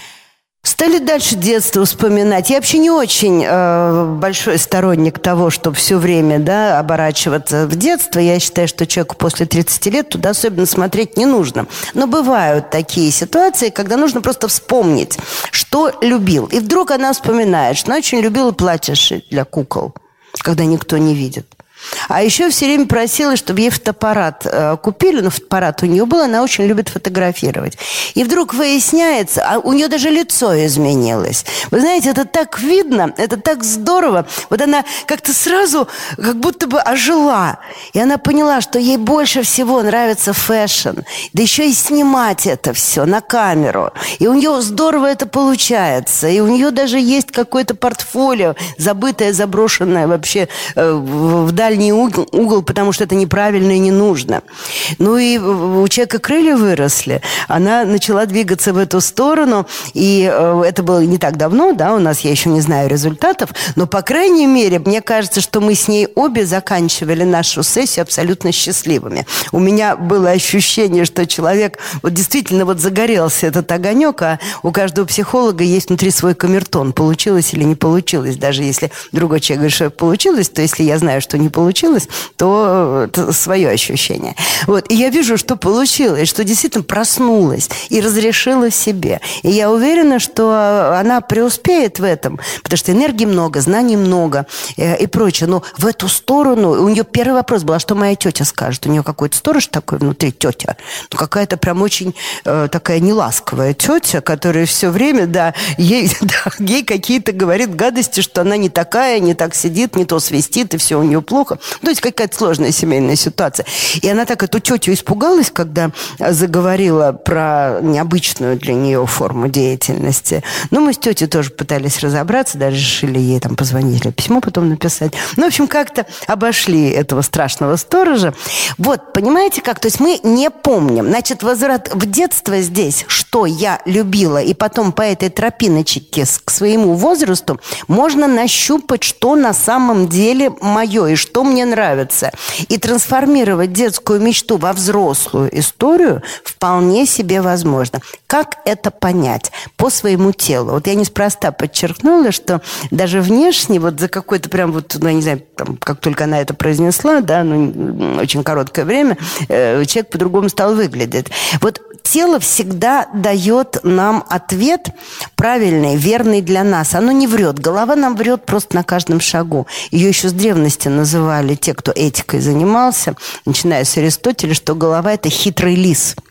Стали дальше детство вспоминать. Я вообще не очень э, большой сторонник того, чтобы все время да, оборачиваться в детство. Я считаю, что человеку после 30 лет туда особенно смотреть не нужно. Но бывают такие ситуации, когда нужно просто вспомнить, что любил. И вдруг она вспоминает, что она очень любила платье шить для кукол, когда никто не видит. А еще все время просила, чтобы ей фотоаппарат э, купили, но фотоаппарат у нее был, она очень любит фотографировать. И вдруг выясняется, а у нее даже лицо изменилось. Вы знаете, это так видно, это так здорово. Вот она как-то сразу как будто бы ожила. И она поняла, что ей больше всего нравится fashion. Да еще и снимать это все на камеру. И у нее здорово это получается. И у нее даже есть какое-то портфолио, забытое, заброшенное вообще э, вдаль дальний угол, потому что это неправильно и не нужно. Ну и у человека крылья выросли. Она начала двигаться в эту сторону, и э, это было не так давно, да, у нас я еще не знаю результатов, но, по крайней мере, мне кажется, что мы с ней обе заканчивали нашу сессию абсолютно счастливыми. У меня было ощущение, что человек вот действительно вот загорелся этот огонек, а у каждого психолога есть внутри свой камертон. Получилось или не получилось. Даже если другой человек говорит, что получилось, то если я знаю, что не получилось, получилось, то это свое ощущение. Вот. И я вижу, что получилось, что действительно проснулась и разрешила себе. И я уверена, что она преуспеет в этом, потому что энергии много, знаний много и, и прочее. Но в эту сторону у нее первый вопрос был, а что моя тетя скажет? У нее какой-то сторож такой внутри, тетя. Ну, какая-то прям очень э, такая неласковая тетя, которая все время, да, ей, да, ей какие-то говорит гадости, что она не такая, не так сидит, не то свистит, и все у нее плохо плохо. Ну, то есть какая-то сложная семейная ситуация. И она так эту тетю испугалась, когда заговорила про необычную для нее форму деятельности. Ну, мы с тетей тоже пытались разобраться, даже решили ей там позвонить или письмо потом написать. Ну, в общем, как-то обошли этого страшного сторожа. Вот, понимаете как? То есть мы не помним. Значит, возврат в детство здесь, что я любила, и потом по этой тропиночке к своему возрасту можно нащупать, что на самом деле мое, и что мне нравится. И трансформировать детскую мечту во взрослую историю вполне себе возможно. Как это понять? По своему телу. Вот я неспроста подчеркнула, что даже внешне, вот за какое-то прям вот, ну, я не знаю, там, как только она это произнесла, да, ну, очень короткое время, э, человек по-другому стал выглядеть. Вот тело всегда дает нам ответ правильный, верный для нас. Оно не врет. Голова нам врет просто на каждом шагу. Ее еще с древности называли те, кто этикой занимался, начиная с Аристотеля, что голова – это хитрый лис –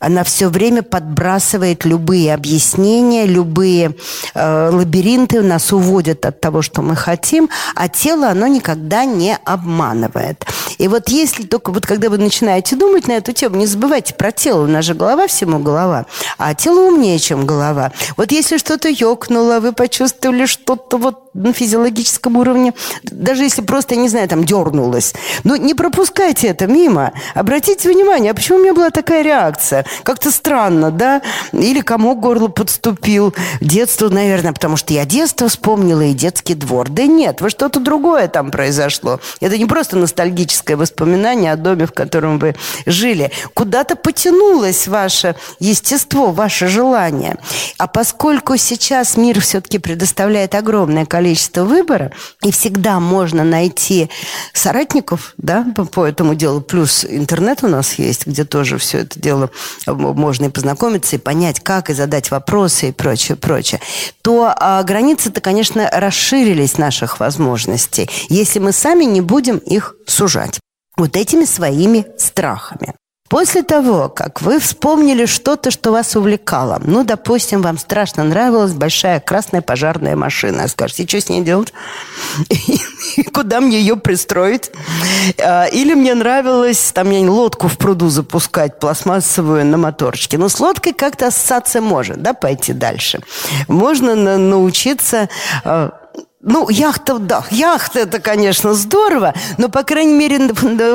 она все время подбрасывает любые объяснения, любые э, лабиринты, нас уводят от того, что мы хотим, а тело, оно никогда не обманывает. И вот если только, вот когда вы начинаете думать на эту тему, не забывайте про тело, у нас же голова всему голова, а тело умнее, чем голова. Вот если что-то ёкнуло, вы почувствовали что-то вот на физиологическом уровне, даже если просто, не знаю, там дернулось, ну не пропускайте это мимо. Обратите внимание, а почему у меня была такая реакция? Как-то странно, да? Или комок горло подступил. Детство, наверное, потому что я детство вспомнила и детский двор. Да нет, вы что-то другое там произошло. Это не просто ностальгическое воспоминание о доме, в котором вы жили. Куда-то потянулось ваше естество, ваше желание. А поскольку сейчас мир все-таки предоставляет огромное количество количество выбора, и всегда можно найти соратников да, по, по этому делу. Плюс интернет у нас есть, где тоже все это дело э, можно и познакомиться, и понять, как, и задать вопросы, и прочее, прочее. То а, границы-то, конечно, расширились наших возможностей, если мы сами не будем их сужать вот этими своими страхами. После того, как вы вспомнили что-то, что вас увлекало, ну, допустим, вам страшно нравилась большая красная пожарная машина, скажете, что с ней делать? И куда мне ее пристроить? А, или мне нравилось, там, я лодку в пруду запускать, пластмассовую на моторчике. Но с лодкой как-то ассоциация может, да, пойти дальше. Можно научиться а, ну, яхта, да, яхта это, конечно, здорово, но, по крайней мере,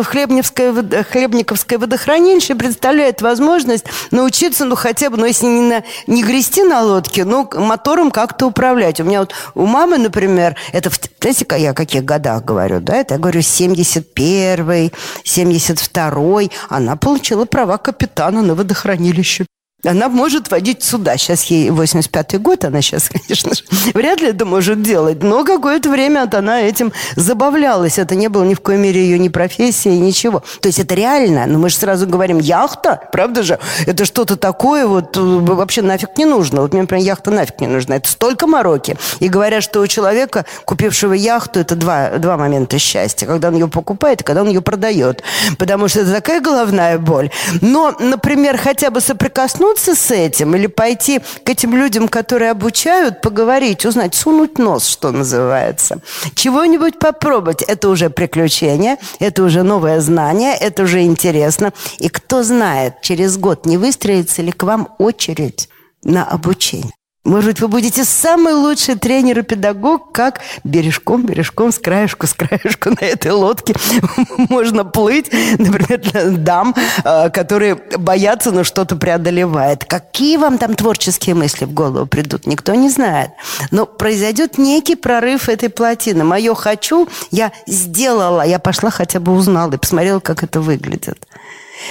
Хлебниковское, Хлебниковское водохранилище представляет возможность научиться, ну, хотя бы, ну, если не, на, не грести на лодке, но мотором как-то управлять. У меня вот у мамы, например, это, знаете, я о каких годах говорю, да, это я говорю 71-й, 72-й, она получила права капитана на водохранилище. Она может водить сюда. Сейчас ей 85-й год, она сейчас, конечно же, вряд ли это может делать. Но какое-то время она этим забавлялась. Это не было ни в коей мере ее ни профессии, ничего. То есть это реально. Но мы же сразу говорим, яхта, правда же? Это что-то такое вот э, вообще нафиг не нужно. Вот мне, например, яхта нафиг не нужна. Это столько мороки. И говорят, что у человека, купившего яхту, это два, два момента счастья. Когда он ее покупает когда он ее продает. Потому что это такая головная боль. Но, например, хотя бы соприкоснуться столкнуться с этим или пойти к этим людям, которые обучают, поговорить, узнать, сунуть нос, что называется. Чего-нибудь попробовать. Это уже приключение, это уже новое знание, это уже интересно. И кто знает, через год не выстроится ли к вам очередь на обучение. Может быть, вы будете самый лучший тренер и педагог, как бережком, бережком, с краешку, с краешку на этой лодке можно плыть, например, дам, а, которые боятся, но что-то преодолевает. Какие вам там творческие мысли в голову придут, никто не знает. Но произойдет некий прорыв этой плотины. Мое «хочу» я сделала, я пошла хотя бы узнала и посмотрела, как это выглядит.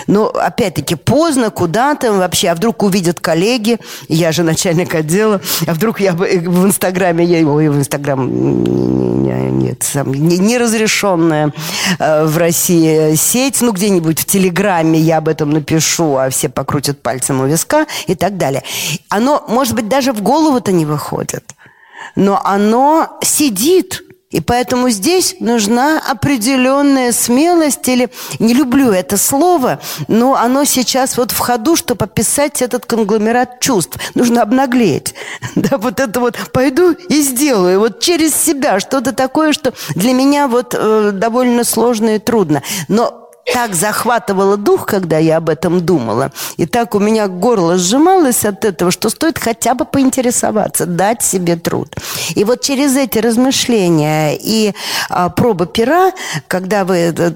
Но, опять-таки, поздно, куда-то вообще, а вдруг увидят коллеги, я же начальник отдела, а вдруг я э, в Инстаграме, я, ой, в Инстаграм, нет, сам, неразрешенная э, в России сеть, ну, где-нибудь в Телеграме я об этом напишу, а все покрутят пальцем у виска и так далее. Оно, может быть, даже в голову-то не выходит, но оно сидит – и поэтому здесь нужна определенная смелость, или не люблю это слово, но оно сейчас вот в ходу, чтобы описать этот конгломерат чувств. Нужно обнаглеть. Да, вот это вот пойду и сделаю. Вот через себя что-то такое, что для меня вот э, довольно сложно и трудно. Но так захватывало дух, когда я об этом думала, и так у меня горло сжималось от этого, что стоит хотя бы поинтересоваться, дать себе труд. И вот через эти размышления и а, пробы пера, когда вы... Э,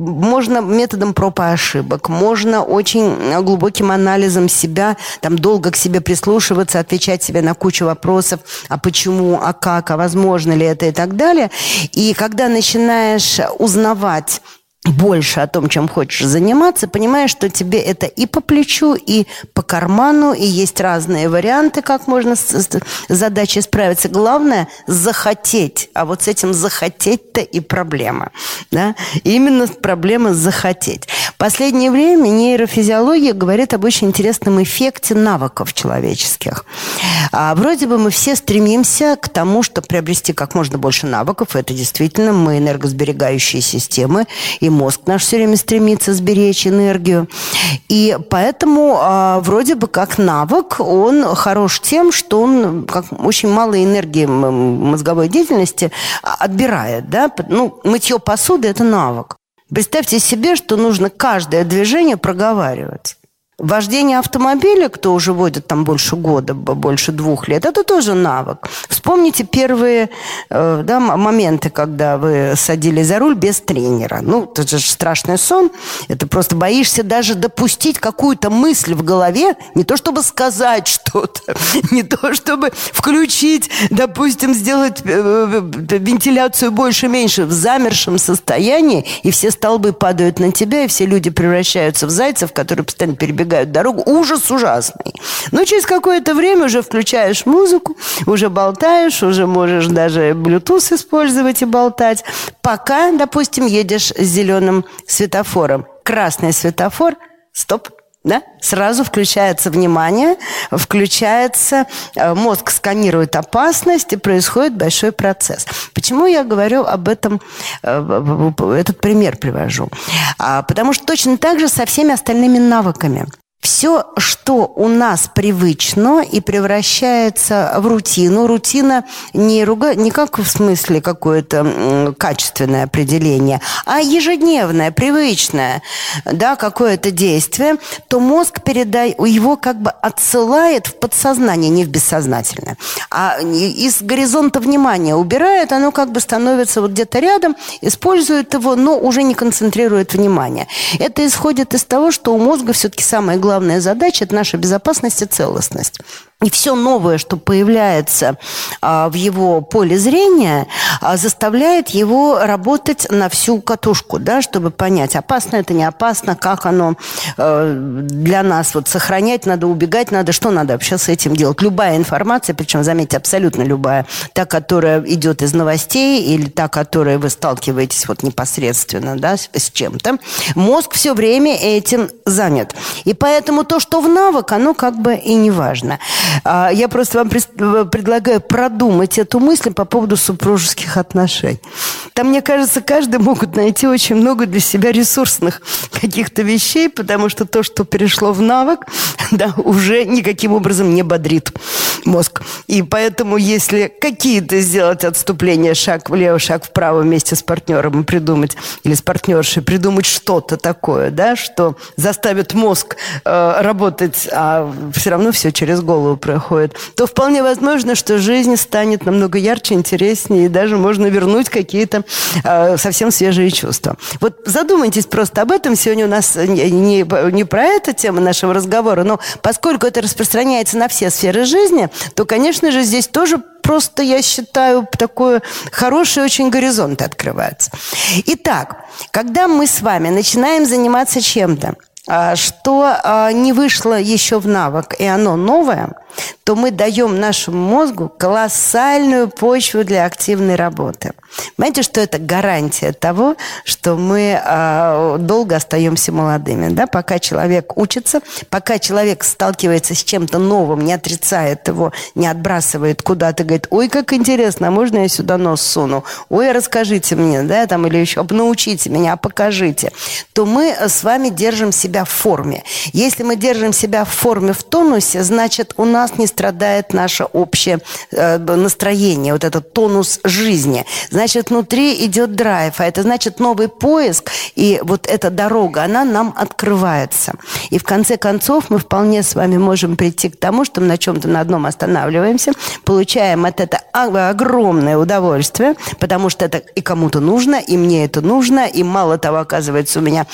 можно методом проб и ошибок, можно очень глубоким анализом себя, там долго к себе прислушиваться, отвечать себе на кучу вопросов, а почему, а как, а возможно ли это и так далее. И когда начинаешь узнавать больше о том, чем хочешь заниматься, понимаешь, что тебе это и по плечу, и по карману, и есть разные варианты, как можно с задачей справиться. Главное – захотеть. А вот с этим захотеть-то и проблема. Да? именно проблема захотеть. Последнее время нейрофизиология говорит об очень интересном эффекте навыков человеческих. А вроде бы мы все стремимся к тому, чтобы приобрести как можно больше навыков. Это действительно мы энергосберегающие системы, и мозг наш все время стремится сберечь энергию. И поэтому э, вроде бы как навык, он хорош тем, что он как очень мало энергии мозговой деятельности отбирает. Да? Ну, мытье посуды – это навык. Представьте себе, что нужно каждое движение проговаривать. Вождение автомобиля, кто уже водит там больше года, больше двух лет, это тоже навык. Вспомните первые э, да, моменты, когда вы садились за руль без тренера. Ну, это же страшный сон. Это просто боишься даже допустить какую-то мысль в голове, не то чтобы сказать что-то, не то чтобы включить, допустим, сделать э, э, вентиляцию больше-меньше в замершем состоянии, и все столбы падают на тебя, и все люди превращаются в зайцев, которые постоянно перебегают перебегают дорогу. Ужас ужасный. Но через какое-то время уже включаешь музыку, уже болтаешь, уже можешь даже Bluetooth использовать и болтать. Пока, допустим, едешь с зеленым светофором. Красный светофор, стоп, да? Сразу включается внимание, включается, э, мозг сканирует опасность, и происходит большой процесс. Почему я говорю об этом, э, этот пример привожу? А, потому что точно так же со всеми остальными навыками – все, что у нас привычно и превращается в рутину, рутина не, руга... не как в смысле какое-то качественное определение, а ежедневное, привычное, да, какое-то действие, то мозг передай, его как бы отсылает в подсознание, не в бессознательное, а из горизонта внимания убирает, оно как бы становится вот где-то рядом, использует его, но уже не концентрирует внимание. Это исходит из того, что у мозга все-таки самое главное главная задача – это наша безопасность и целостность. И все новое, что появляется а, в его поле зрения, а, заставляет его работать на всю катушку, да, чтобы понять, опасно это, не опасно, как оно э, для нас вот сохранять надо, убегать надо, что надо вообще с этим делать. Любая информация, причем, заметьте, абсолютно любая, та, которая идет из новостей или та, которой вы сталкиваетесь вот непосредственно, да, с, с чем-то, мозг все время этим занят. И поэтому то, что в навык, оно как бы и не важно. А, я просто вам предлагаю продумать эту мысль по поводу супружеских отношений. Там, мне кажется, каждый могут найти очень много для себя ресурсных каких-то вещей, потому что то, что перешло в навык, да, уже никаким образом не бодрит мозг. И поэтому, если какие-то сделать отступления, шаг влево, шаг вправо вместе с партнером и придумать, или с партнершей, придумать что-то такое, да, что заставит мозг э, работать, а все равно все через голову проходит, то вполне возможно, что жизнь станет намного ярче, интереснее, и даже можно вернуть какие-то э, совсем свежие чувства. Вот задумайтесь просто об этом. Сегодня у нас не, не, не про эту тему нашего разговора, но поскольку это распространяется на все сферы жизни, то, конечно же, здесь тоже просто, я считаю, такой хороший очень горизонт открывается. Итак, когда мы с вами начинаем заниматься чем-то, что а, не вышло еще в навык, и оно новое, то мы даем нашему мозгу колоссальную почву для активной работы. Понимаете, что это гарантия того, что мы э, долго остаемся молодыми. Да? Пока человек учится, пока человек сталкивается с чем-то новым, не отрицает его, не отбрасывает куда-то, говорит, ой, как интересно, а можно я сюда нос суну? Ой, расскажите мне, да, там, или еще научите меня, покажите. То мы с вами держим себя в форме. Если мы держим себя в форме в тонусе, значит, у нас не страдает наше общее э, настроение, вот этот тонус жизни. Значит, внутри идет драйв, а это значит новый поиск, и вот эта дорога, она нам открывается. И в конце концов мы вполне с вами можем прийти к тому, что мы на чем-то на одном останавливаемся, получаем от этого огромное удовольствие, потому что это и кому-то нужно, и мне это нужно, и мало того, оказывается, у меня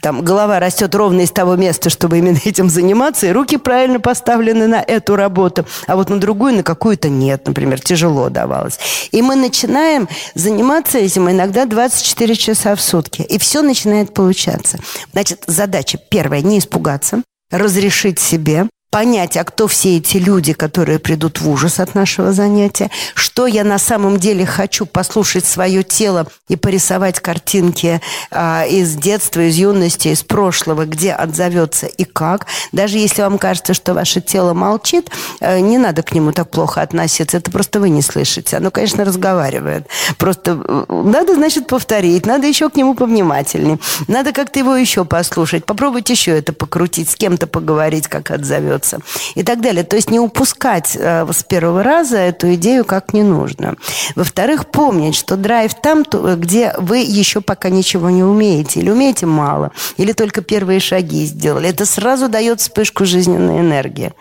там голова растет ровно из того места, чтобы именно этим заниматься, и руки правильно поставлены на эту работу, а вот на другую, на какую-то нет, например, тяжело давалось. И мы начинаем заниматься этим иногда 24 часа в сутки, и все начинает получаться. Значит, задача первая – не испугаться, разрешить себе понять, а кто все эти люди, которые придут в ужас от нашего занятия, что я на самом деле хочу послушать свое тело и порисовать картинки а, из детства, из юности, из прошлого, где отзовется и как. Даже если вам кажется, что ваше тело молчит, а, не надо к нему так плохо относиться, это просто вы не слышите. Оно, конечно, разговаривает. Просто э, надо, значит, повторить, надо еще к нему повнимательнее, надо как-то его еще послушать, попробовать еще это покрутить, с кем-то поговорить, как отзовется придется и так далее. То есть не упускать э, с первого раза эту идею как не нужно. Во-вторых, помнить, что драйв там, где вы еще пока ничего не умеете, или умеете мало, или только первые шаги сделали. Это сразу дает вспышку жизненной энергии.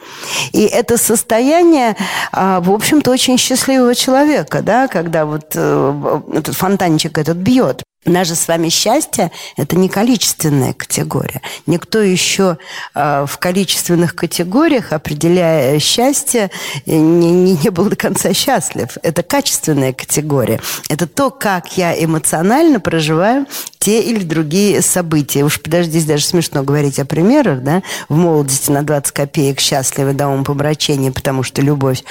И это состояние, э, в общем-то, очень счастливого человека, да, когда вот э, этот фонтанчик этот бьет. Наше с вами счастье – это не количественная категория. Никто еще э, в количественных категориях, определяя счастье, не, не, не был до конца счастлив. Это качественная категория. Это то, как я эмоционально проживаю те или другие события. Уж подожди, здесь даже смешно говорить о примерах, да? В молодости на 20 копеек счастливы до умопомрачения, потому что любовь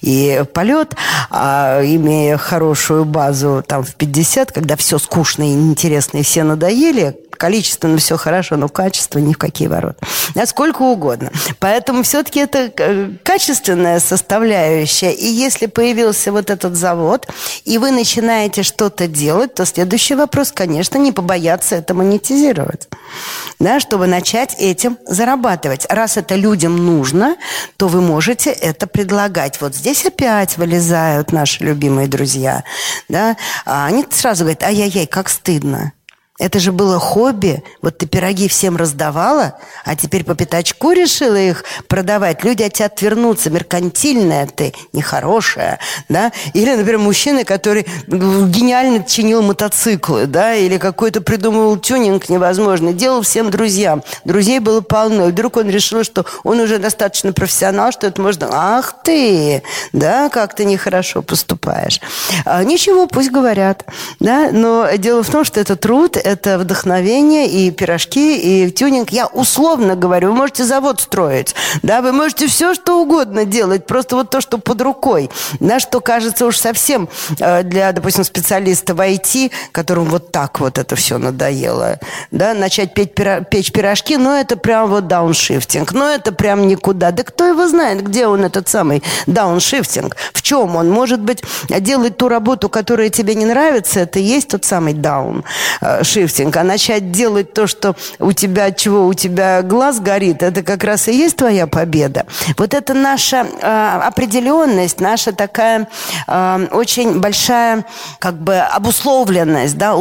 и полет, а имея хорошую базу там в 50, когда все скучно и неинтересно, и все надоели, количественно все хорошо, но качество ни в какие ворота. А сколько угодно. Поэтому все-таки это э, качественная составляющая. И если появился вот этот завод, и вы начинаете что-то делать, то следующий вопрос, конечно, не побояться это монетизировать. Да, чтобы начать этим зарабатывать. Раз это людям нужно, то вы можете это предлагать. Вот здесь опять вылезают наши любимые друзья. Да? А они сразу говорят, ай-яй-яй, как стыдно. Это же было хобби. Вот ты пироги всем раздавала, а теперь по пятачку решила их продавать. Люди от тебя отвернутся. Меркантильная ты, нехорошая, да? Или, например, мужчина, который гениально чинил мотоциклы, да? Или какой-то придумывал тюнинг невозможный. Делал всем друзьям. Друзей было полно. И вдруг он решил, что он уже достаточно профессионал, что это можно... Ах ты! Да, как ты нехорошо поступаешь. А, ничего, пусть говорят. Да? Но дело в том, что это труд, это вдохновение и пирожки, и тюнинг. Я условно говорю, вы можете завод строить, да, вы можете все, что угодно делать, просто вот то, что под рукой, да, что кажется уж совсем э, для, допустим, специалиста в IT, которому вот так вот это все надоело, да, начать петь, печь пирожки, ну, это прям вот дауншифтинг, ну, это прям никуда. Да кто его знает, где он этот самый дауншифтинг, в чем он? Может быть, делать ту работу, которая тебе не нравится, это и есть тот самый даун э, шифтинг, а начать делать то, что у тебя, чего у тебя глаз горит, это как раз и есть твоя победа. Вот это наша э, определенность, наша такая э, очень большая как бы обусловленность да,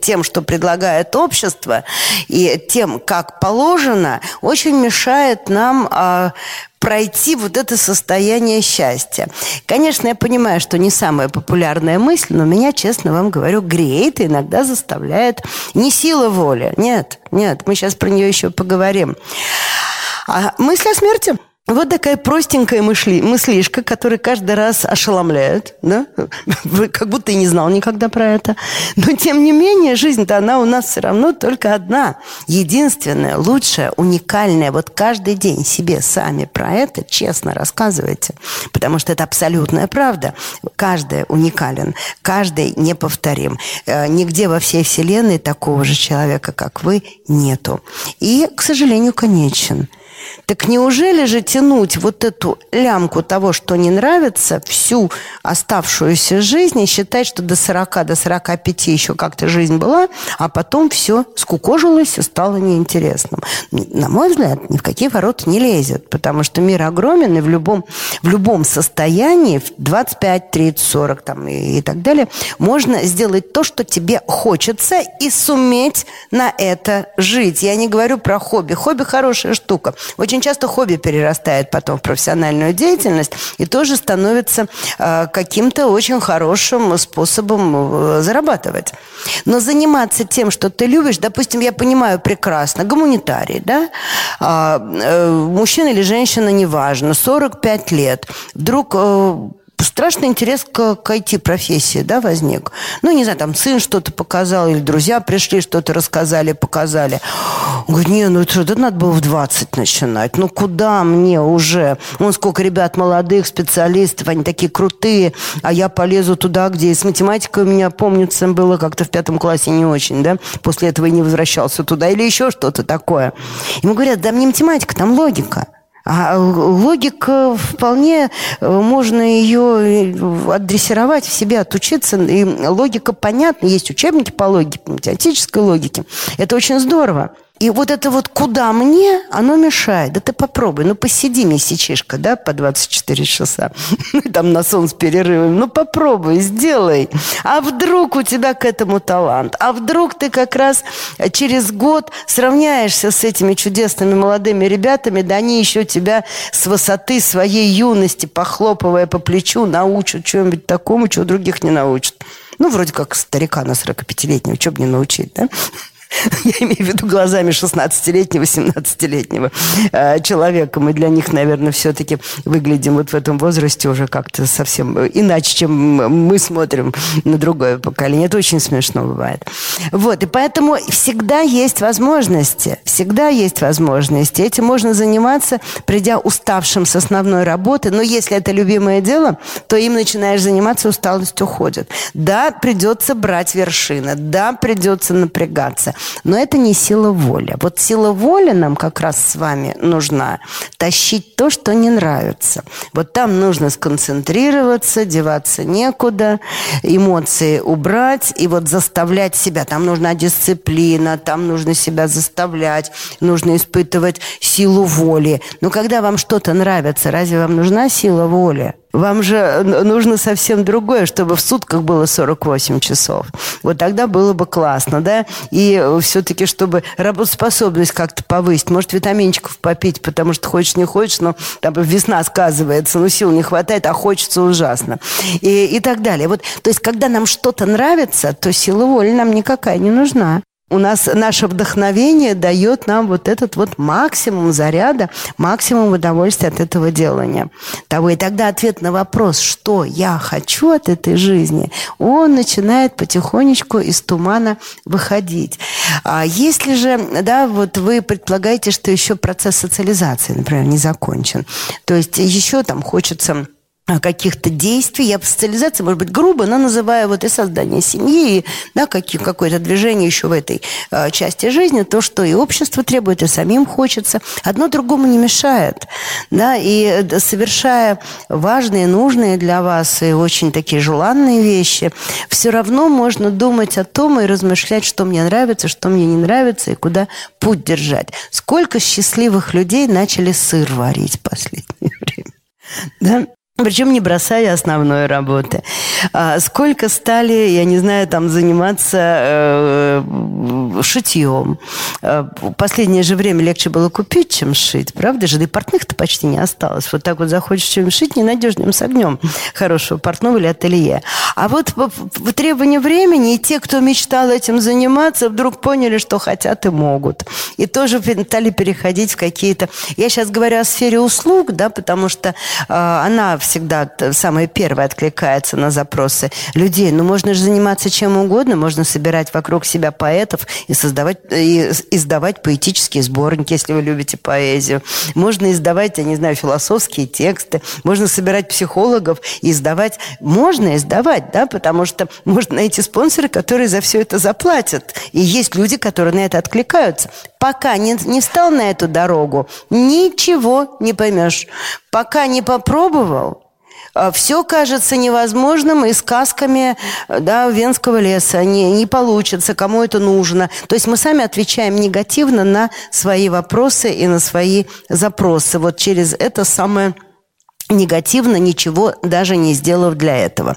тем, что предлагает общество, и тем, как положено, очень мешает нам э, пройти вот это состояние счастья. Конечно, я понимаю, что не самая популярная мысль, но меня, честно вам говорю, греет и иногда заставляет не сила воли. Нет, нет, мы сейчас про нее еще поговорим. А мысль о смерти – вот такая простенькая мысли, мыслишка, которая каждый раз ошеломляет, да? Как будто и не знал никогда про это. Но, тем не менее, жизнь-то она у нас все равно только одна. Единственная, лучшая, уникальная. Вот каждый день себе сами про это честно рассказывайте. Потому что это абсолютная правда. Каждый уникален, каждый неповторим. Э, нигде во всей вселенной такого же человека, как вы, нету. И, к сожалению, конечен. Так неужели же тянуть вот эту лямку того, что не нравится, всю оставшуюся жизнь и считать, что до 40, до 45 еще как-то жизнь была, а потом все скукожилось и стало неинтересным? На мой взгляд, ни в какие ворота не лезет, потому что мир огромен, и в любом, в любом состоянии, в 25, 30, 40 там, и, и так далее, можно сделать то, что тебе хочется, и суметь на это жить. Я не говорю про хобби. Хобби хорошая штука. Очень часто хобби перерастает потом в профессиональную деятельность и тоже становится э, каким-то очень хорошим способом э, зарабатывать. Но заниматься тем, что ты любишь, допустим, я понимаю прекрасно, гуманитарий, да, а, э, мужчина или женщина, неважно, 45 лет, вдруг страшный интерес к, к IT-профессии, да, возник. Ну, не знаю, там сын что-то показал, или друзья пришли, что-то рассказали, показали. Он говорит, не, ну это, это надо было в 20 начинать. Ну, куда мне уже? Вон сколько ребят молодых, специалистов, они такие крутые, а я полезу туда, где с математикой у меня, помнится, было как-то в пятом классе не очень, да? После этого и не возвращался туда. Или еще что-то такое. Ему говорят, да мне математика, там логика. А логика вполне э, можно ее э, отдрессировать в себе, отучиться. И логика понятна. Есть учебники по логике, математической логике. Это очень здорово. И вот это вот «куда мне?» оно мешает. Да ты попробуй, ну посиди месячишка, да, по 24 часа. Там на сон с перерывом. Ну попробуй, сделай. А вдруг у тебя к этому талант? А вдруг ты как раз через год сравняешься с этими чудесными молодыми ребятами, да они еще тебя с высоты своей юности, похлопывая по плечу, научат чему-нибудь такому, чего других не научат. Ну, вроде как старика на 45-летнего, что бы не научить, да? Я имею в виду глазами 16-летнего, 17-летнего э, человека. Мы для них, наверное, все-таки выглядим вот в этом возрасте уже как-то совсем иначе, чем мы смотрим на другое поколение. Это очень смешно бывает. Вот, и поэтому всегда есть возможности. Всегда есть возможности. Этим можно заниматься, придя уставшим с основной работы. Но если это любимое дело, то им начинаешь заниматься, усталость уходит. Да, придется брать вершины. Да, придется напрягаться. Но это не сила воли. Вот сила воли нам как раз с вами нужна. Тащить то, что не нравится. Вот там нужно сконцентрироваться, деваться некуда, эмоции убрать и вот заставлять себя. Там нужна дисциплина, там нужно себя заставлять, нужно испытывать силу воли. Но когда вам что-то нравится, разве вам нужна сила воли? Вам же нужно совсем другое, чтобы в сутках было 48 часов. Вот тогда было бы классно, да? И все-таки, чтобы работоспособность как-то повысить, может, витаминчиков попить, потому что хочешь, не хочешь, но там весна сказывается, но сил не хватает, а хочется ужасно. И, и так далее. Вот, то есть, когда нам что-то нравится, то сила воли нам никакая не нужна у нас наше вдохновение дает нам вот этот вот максимум заряда, максимум удовольствия от этого делания. Того. И тогда ответ на вопрос, что я хочу от этой жизни, он начинает потихонечку из тумана выходить. А если же, да, вот вы предполагаете, что еще процесс социализации, например, не закончен, то есть еще там хочется каких-то действий. Я по может быть, грубо, но называю вот и создание семьи, и да, какие, какое-то движение еще в этой э, части жизни, то, что и общество требует, и самим хочется. Одно другому не мешает. Да, и совершая важные, нужные для вас и очень такие желанные вещи, все равно можно думать о том и размышлять, что мне нравится, что мне не нравится, и куда путь держать. Сколько счастливых людей начали сыр варить в последнее время. Да? Причем не бросая основной работы. А сколько стали, я не знаю, там заниматься э, шитьем. Э, последнее же время легче было купить, чем шить, правда же? Да и портных-то почти не осталось. Вот так вот захочешь что-нибудь шить, не найдешь днем с огнем хорошего портного или ателье. А вот по требованию времени и те, кто мечтал этим заниматься, вдруг поняли, что хотят и могут. И тоже стали переходить в какие-то... Я сейчас говорю о сфере услуг, да, потому что э, она всегда самое первое откликается на запросы людей. Но ну, можно же заниматься чем угодно, можно собирать вокруг себя поэтов и создавать, и издавать поэтические сборники, если вы любите поэзию. Можно издавать, я не знаю, философские тексты, можно собирать психологов и издавать. Можно издавать, да, потому что можно найти спонсоры, которые за все это заплатят. И есть люди, которые на это откликаются. Пока не, не встал на эту дорогу, ничего не поймешь. Пока не попробовал, а, все кажется невозможным и сказками да, Венского леса не, не получится, кому это нужно. То есть мы сами отвечаем негативно на свои вопросы и на свои запросы. Вот через это самое негативно, ничего даже не сделав для этого.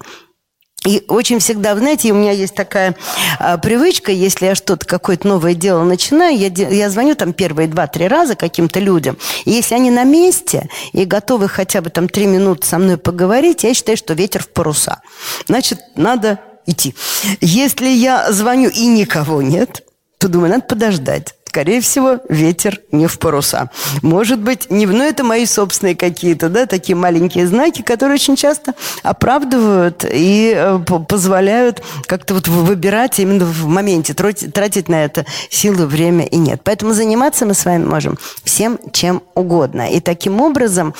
И очень всегда, знаете, у меня есть такая а, привычка, если я что-то, какое-то новое дело начинаю, я, я звоню там первые два-три раза каким-то людям. И если они на месте и готовы хотя бы там три минуты со мной поговорить, я считаю, что ветер в паруса. Значит, надо идти. Если я звоню и никого нет, то думаю, надо подождать скорее всего, ветер не в паруса. Может быть, не... Ну, это мои собственные какие-то, да, такие маленькие знаки, которые очень часто оправдывают и э, позволяют как-то вот выбирать именно в моменте, тратить, на это силы, время и нет. Поэтому заниматься мы с вами можем всем, чем угодно. И таким образом,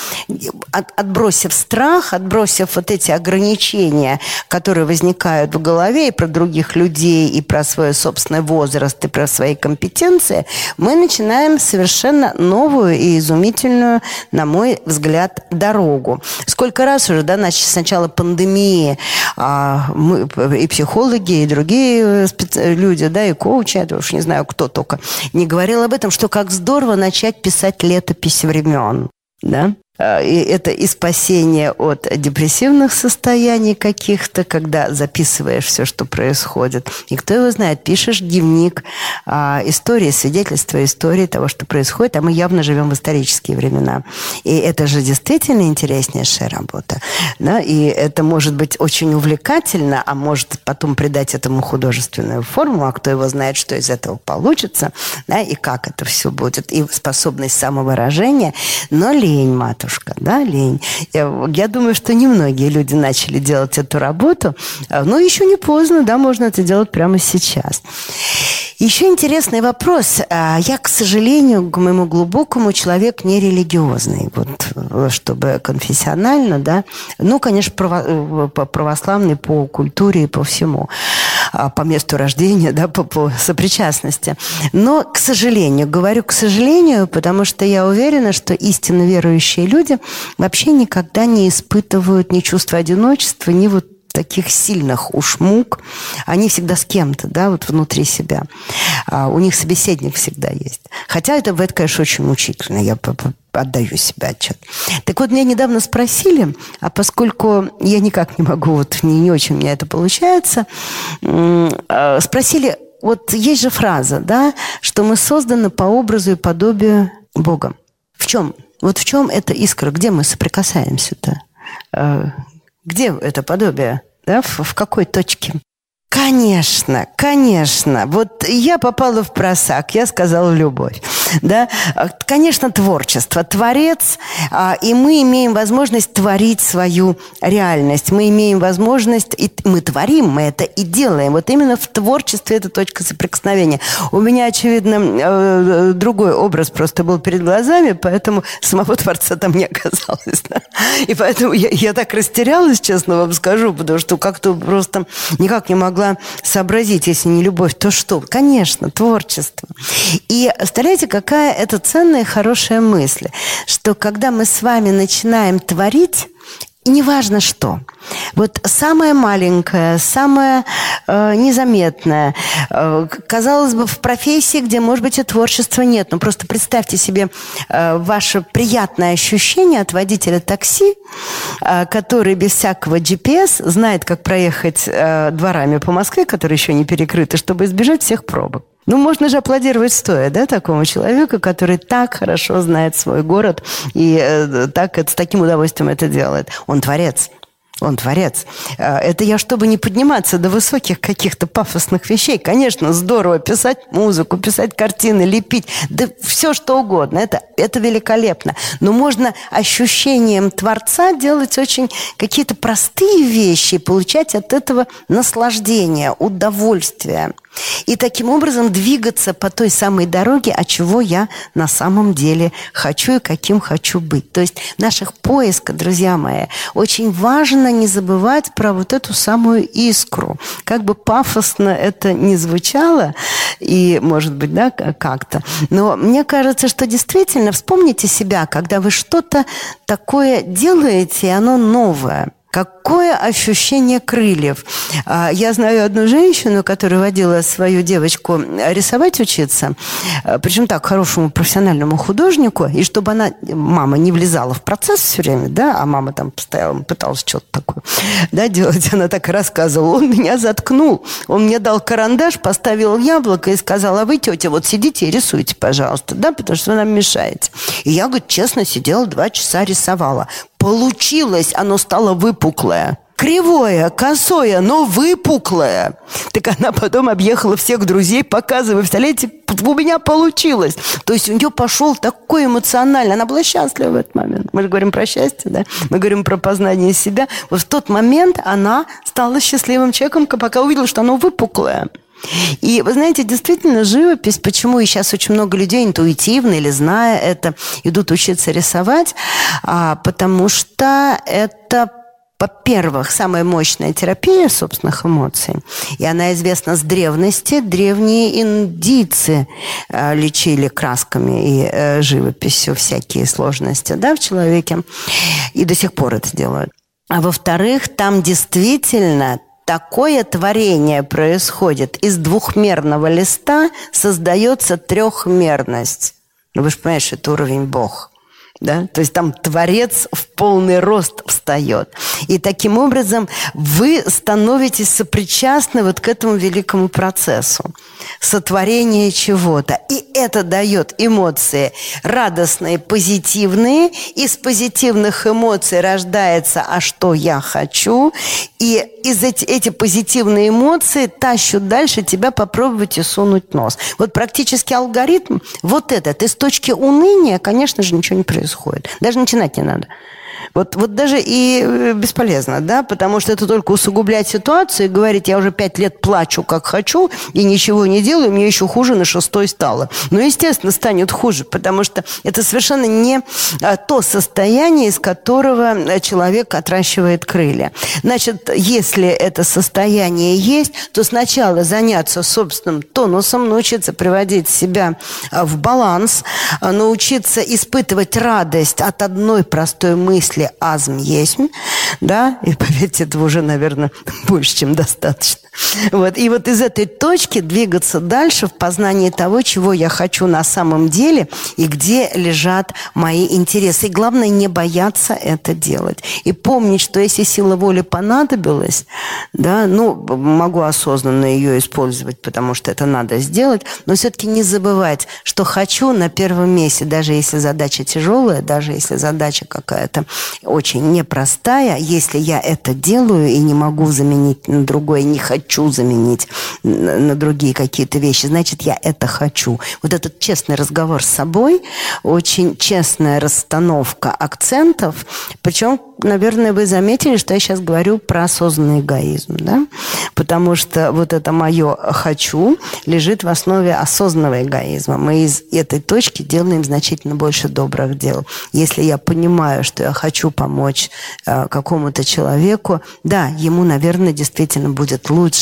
от, отбросив страх, отбросив вот эти ограничения, которые возникают в голове и про других людей, и про свой собственный возраст, и про свои компетенции, мы начинаем совершенно новую и изумительную, на мой взгляд, дорогу. Сколько раз уже, да, значит, с начала пандемии а, мы, и психологи, и другие специ... люди, да, и коучи, я уж не знаю, кто только, не говорил об этом, что как здорово начать писать летопись времен. Да? И это и спасение от депрессивных состояний каких-то, когда записываешь все, что происходит. И кто его знает, пишешь дневник а, истории, свидетельства истории того, что происходит, а мы явно живем в исторические времена. И это же действительно интереснейшая работа. Да? И это может быть очень увлекательно, а может потом придать этому художественную форму, а кто его знает, что из этого получится, да, и как это все будет, и способность самовыражения, но лень, матушка матушка, да, лень. Я, думаю, что немногие люди начали делать эту работу, а, но еще не поздно, да, можно это делать прямо сейчас. Еще интересный вопрос. А, я, к сожалению, к моему глубокому человек нерелигиозный, вот, чтобы конфессионально, да, ну, конечно, право, э, православный по культуре и по всему. А, по месту рождения, да, по, по сопричастности. Но, к сожалению, говорю к сожалению, потому что я уверена, что истинно верующие люди вообще никогда не испытывают ни чувства одиночества, ни вот таких сильных уж мук, они всегда с кем-то, да, вот внутри себя. А у них собеседник всегда есть. Хотя это, это конечно, очень мучительно, я отдаю себе отчет. Так вот, меня недавно спросили, а поскольку я никак не могу, вот не, не очень у меня это получается, а, спросили, вот есть же фраза, да, что мы созданы по образу и подобию Бога. В чем? Вот в чем эта искра? Где мы соприкасаемся-то? А, где это подобие? Да? В, в какой точке? Конечно, конечно. Вот я попала в просак, я сказала любовь. Да? Конечно, творчество, творец, а, и мы имеем возможность творить свою реальность. Мы имеем возможность, и мы творим, мы это и делаем. Вот именно в творчестве это точка соприкосновения. У меня, очевидно, э, другой образ просто был перед глазами, поэтому самого творца там не оказалось. Да? И поэтому я, я так растерялась, честно вам скажу, потому что как-то просто никак не могла сообразить, если не любовь, то что? Конечно, творчество. И представляете, какая это ценная и хорошая мысль, что когда мы с вами начинаем творить, неважно что. Вот самое маленькое, самое э, незаметное, э, казалось бы, в профессии, где, может быть, и творчества нет. Но просто представьте себе э, ваше приятное ощущение от водителя такси, э, который без всякого GPS знает, как проехать э, дворами по Москве, которые еще не перекрыты, чтобы избежать всех пробок. Ну, можно же аплодировать стоя, да, такому человеку, который так хорошо знает свой город и э, так, с таким удовольствием это делает. Он творец. Он творец. А, это я, чтобы не подниматься до высоких каких-то пафосных вещей. Конечно, здорово писать музыку, писать картины, лепить, да все что угодно. Это, это великолепно. Но можно ощущением творца делать очень какие-то простые вещи получать от этого наслаждение, удовольствие. И таким образом двигаться по той самой дороге, от чего я на самом деле хочу и каким хочу быть. То есть наших поисках, друзья мои, очень важно не забывать про вот эту самую искру. Как бы пафосно это не звучало, и, может быть, да, как-то, но мне кажется, что действительно вспомните себя, когда вы что-то такое делаете, и оно новое. Какое ощущение крыльев? А, я знаю одну женщину, которая водила свою девочку рисовать учиться, а, причем так, хорошему профессиональному художнику, и чтобы она, мама, не влезала в процесс все время, да, а мама там постоянно пыталась что-то такое да, делать, она так и рассказывала. Он меня заткнул, он мне дал карандаш, поставил яблоко и сказал, а вы, тетя, вот сидите и рисуйте, пожалуйста, да, потому что вы нам мешаете. И я, говорит, честно сидела два часа рисовала. Получилось, оно стало выпуклое. Кривое, косое, но выпуклое. Так она потом объехала всех друзей, показывая, представляете, у меня получилось. То есть у нее пошел такой эмоциональный. Она была счастлива в этот момент. Мы же говорим про счастье, да? Мы говорим про познание себя. Вот в тот момент она стала счастливым человеком, пока увидела, что оно выпуклое. И вы знаете, действительно, живопись, почему и сейчас очень много людей интуитивно или зная это, идут учиться рисовать, а, потому что это во-первых, самая мощная терапия собственных эмоций, и она известна с древности. Древние индийцы э, лечили красками и э, живописью всякие сложности да, в человеке, и до сих пор это делают. А во-вторых, там действительно такое творение происходит. Из двухмерного листа создается трехмерность. Ну, вы же понимаете, это уровень Бог. Да? То есть там Творец в полный рост встает. И таким образом вы становитесь сопричастны вот к этому великому процессу сотворения чего-то. И это дает эмоции радостные, позитивные. Из позитивных эмоций рождается «а что я хочу?». И из эти, эти позитивные эмоции тащут дальше тебя попробовать и сунуть нос. Вот практически алгоритм вот этот. Из точки уныния, конечно же, ничего не происходит. Даже начинать не надо. Вот, вот даже и э, бесполезно, да, потому что это только усугубляет ситуацию и говорить, я уже пять лет плачу, как хочу, и ничего не делаю, мне еще хуже на шестой стало. Ну, естественно, станет хуже, потому что это совершенно не а, то состояние, из которого э, человек отращивает крылья. Значит, если это состояние есть, то сначала заняться собственным тонусом, научиться приводить себя а, в баланс, научиться испытывать радость от одной простой мысли, если азм есть, да, и поверьте, этого уже, наверное, больше, чем достаточно. Вот. И вот из этой точки двигаться дальше в познании того, чего я хочу на самом деле и где лежат мои интересы. И главное, не бояться это делать. И помнить, что если сила воли понадобилась, да, ну, могу осознанно ее использовать, потому что это надо сделать, но все-таки не забывать, что хочу на первом месте, даже если задача тяжелая, даже если задача какая-то очень непростая, если я это делаю и не могу заменить на другое, не хочу заменить на другие какие-то вещи, значит, я это хочу. Вот этот честный разговор с собой, очень честная расстановка акцентов, причем, наверное, вы заметили, что я сейчас говорю про осознанный эгоизм, да? Потому что вот это мое «хочу» лежит в основе осознанного эгоизма. Мы из этой точки делаем значительно больше добрых дел. Если я понимаю, что я хочу помочь э, какому-то человеку, да, ему, наверное, действительно будет лучше,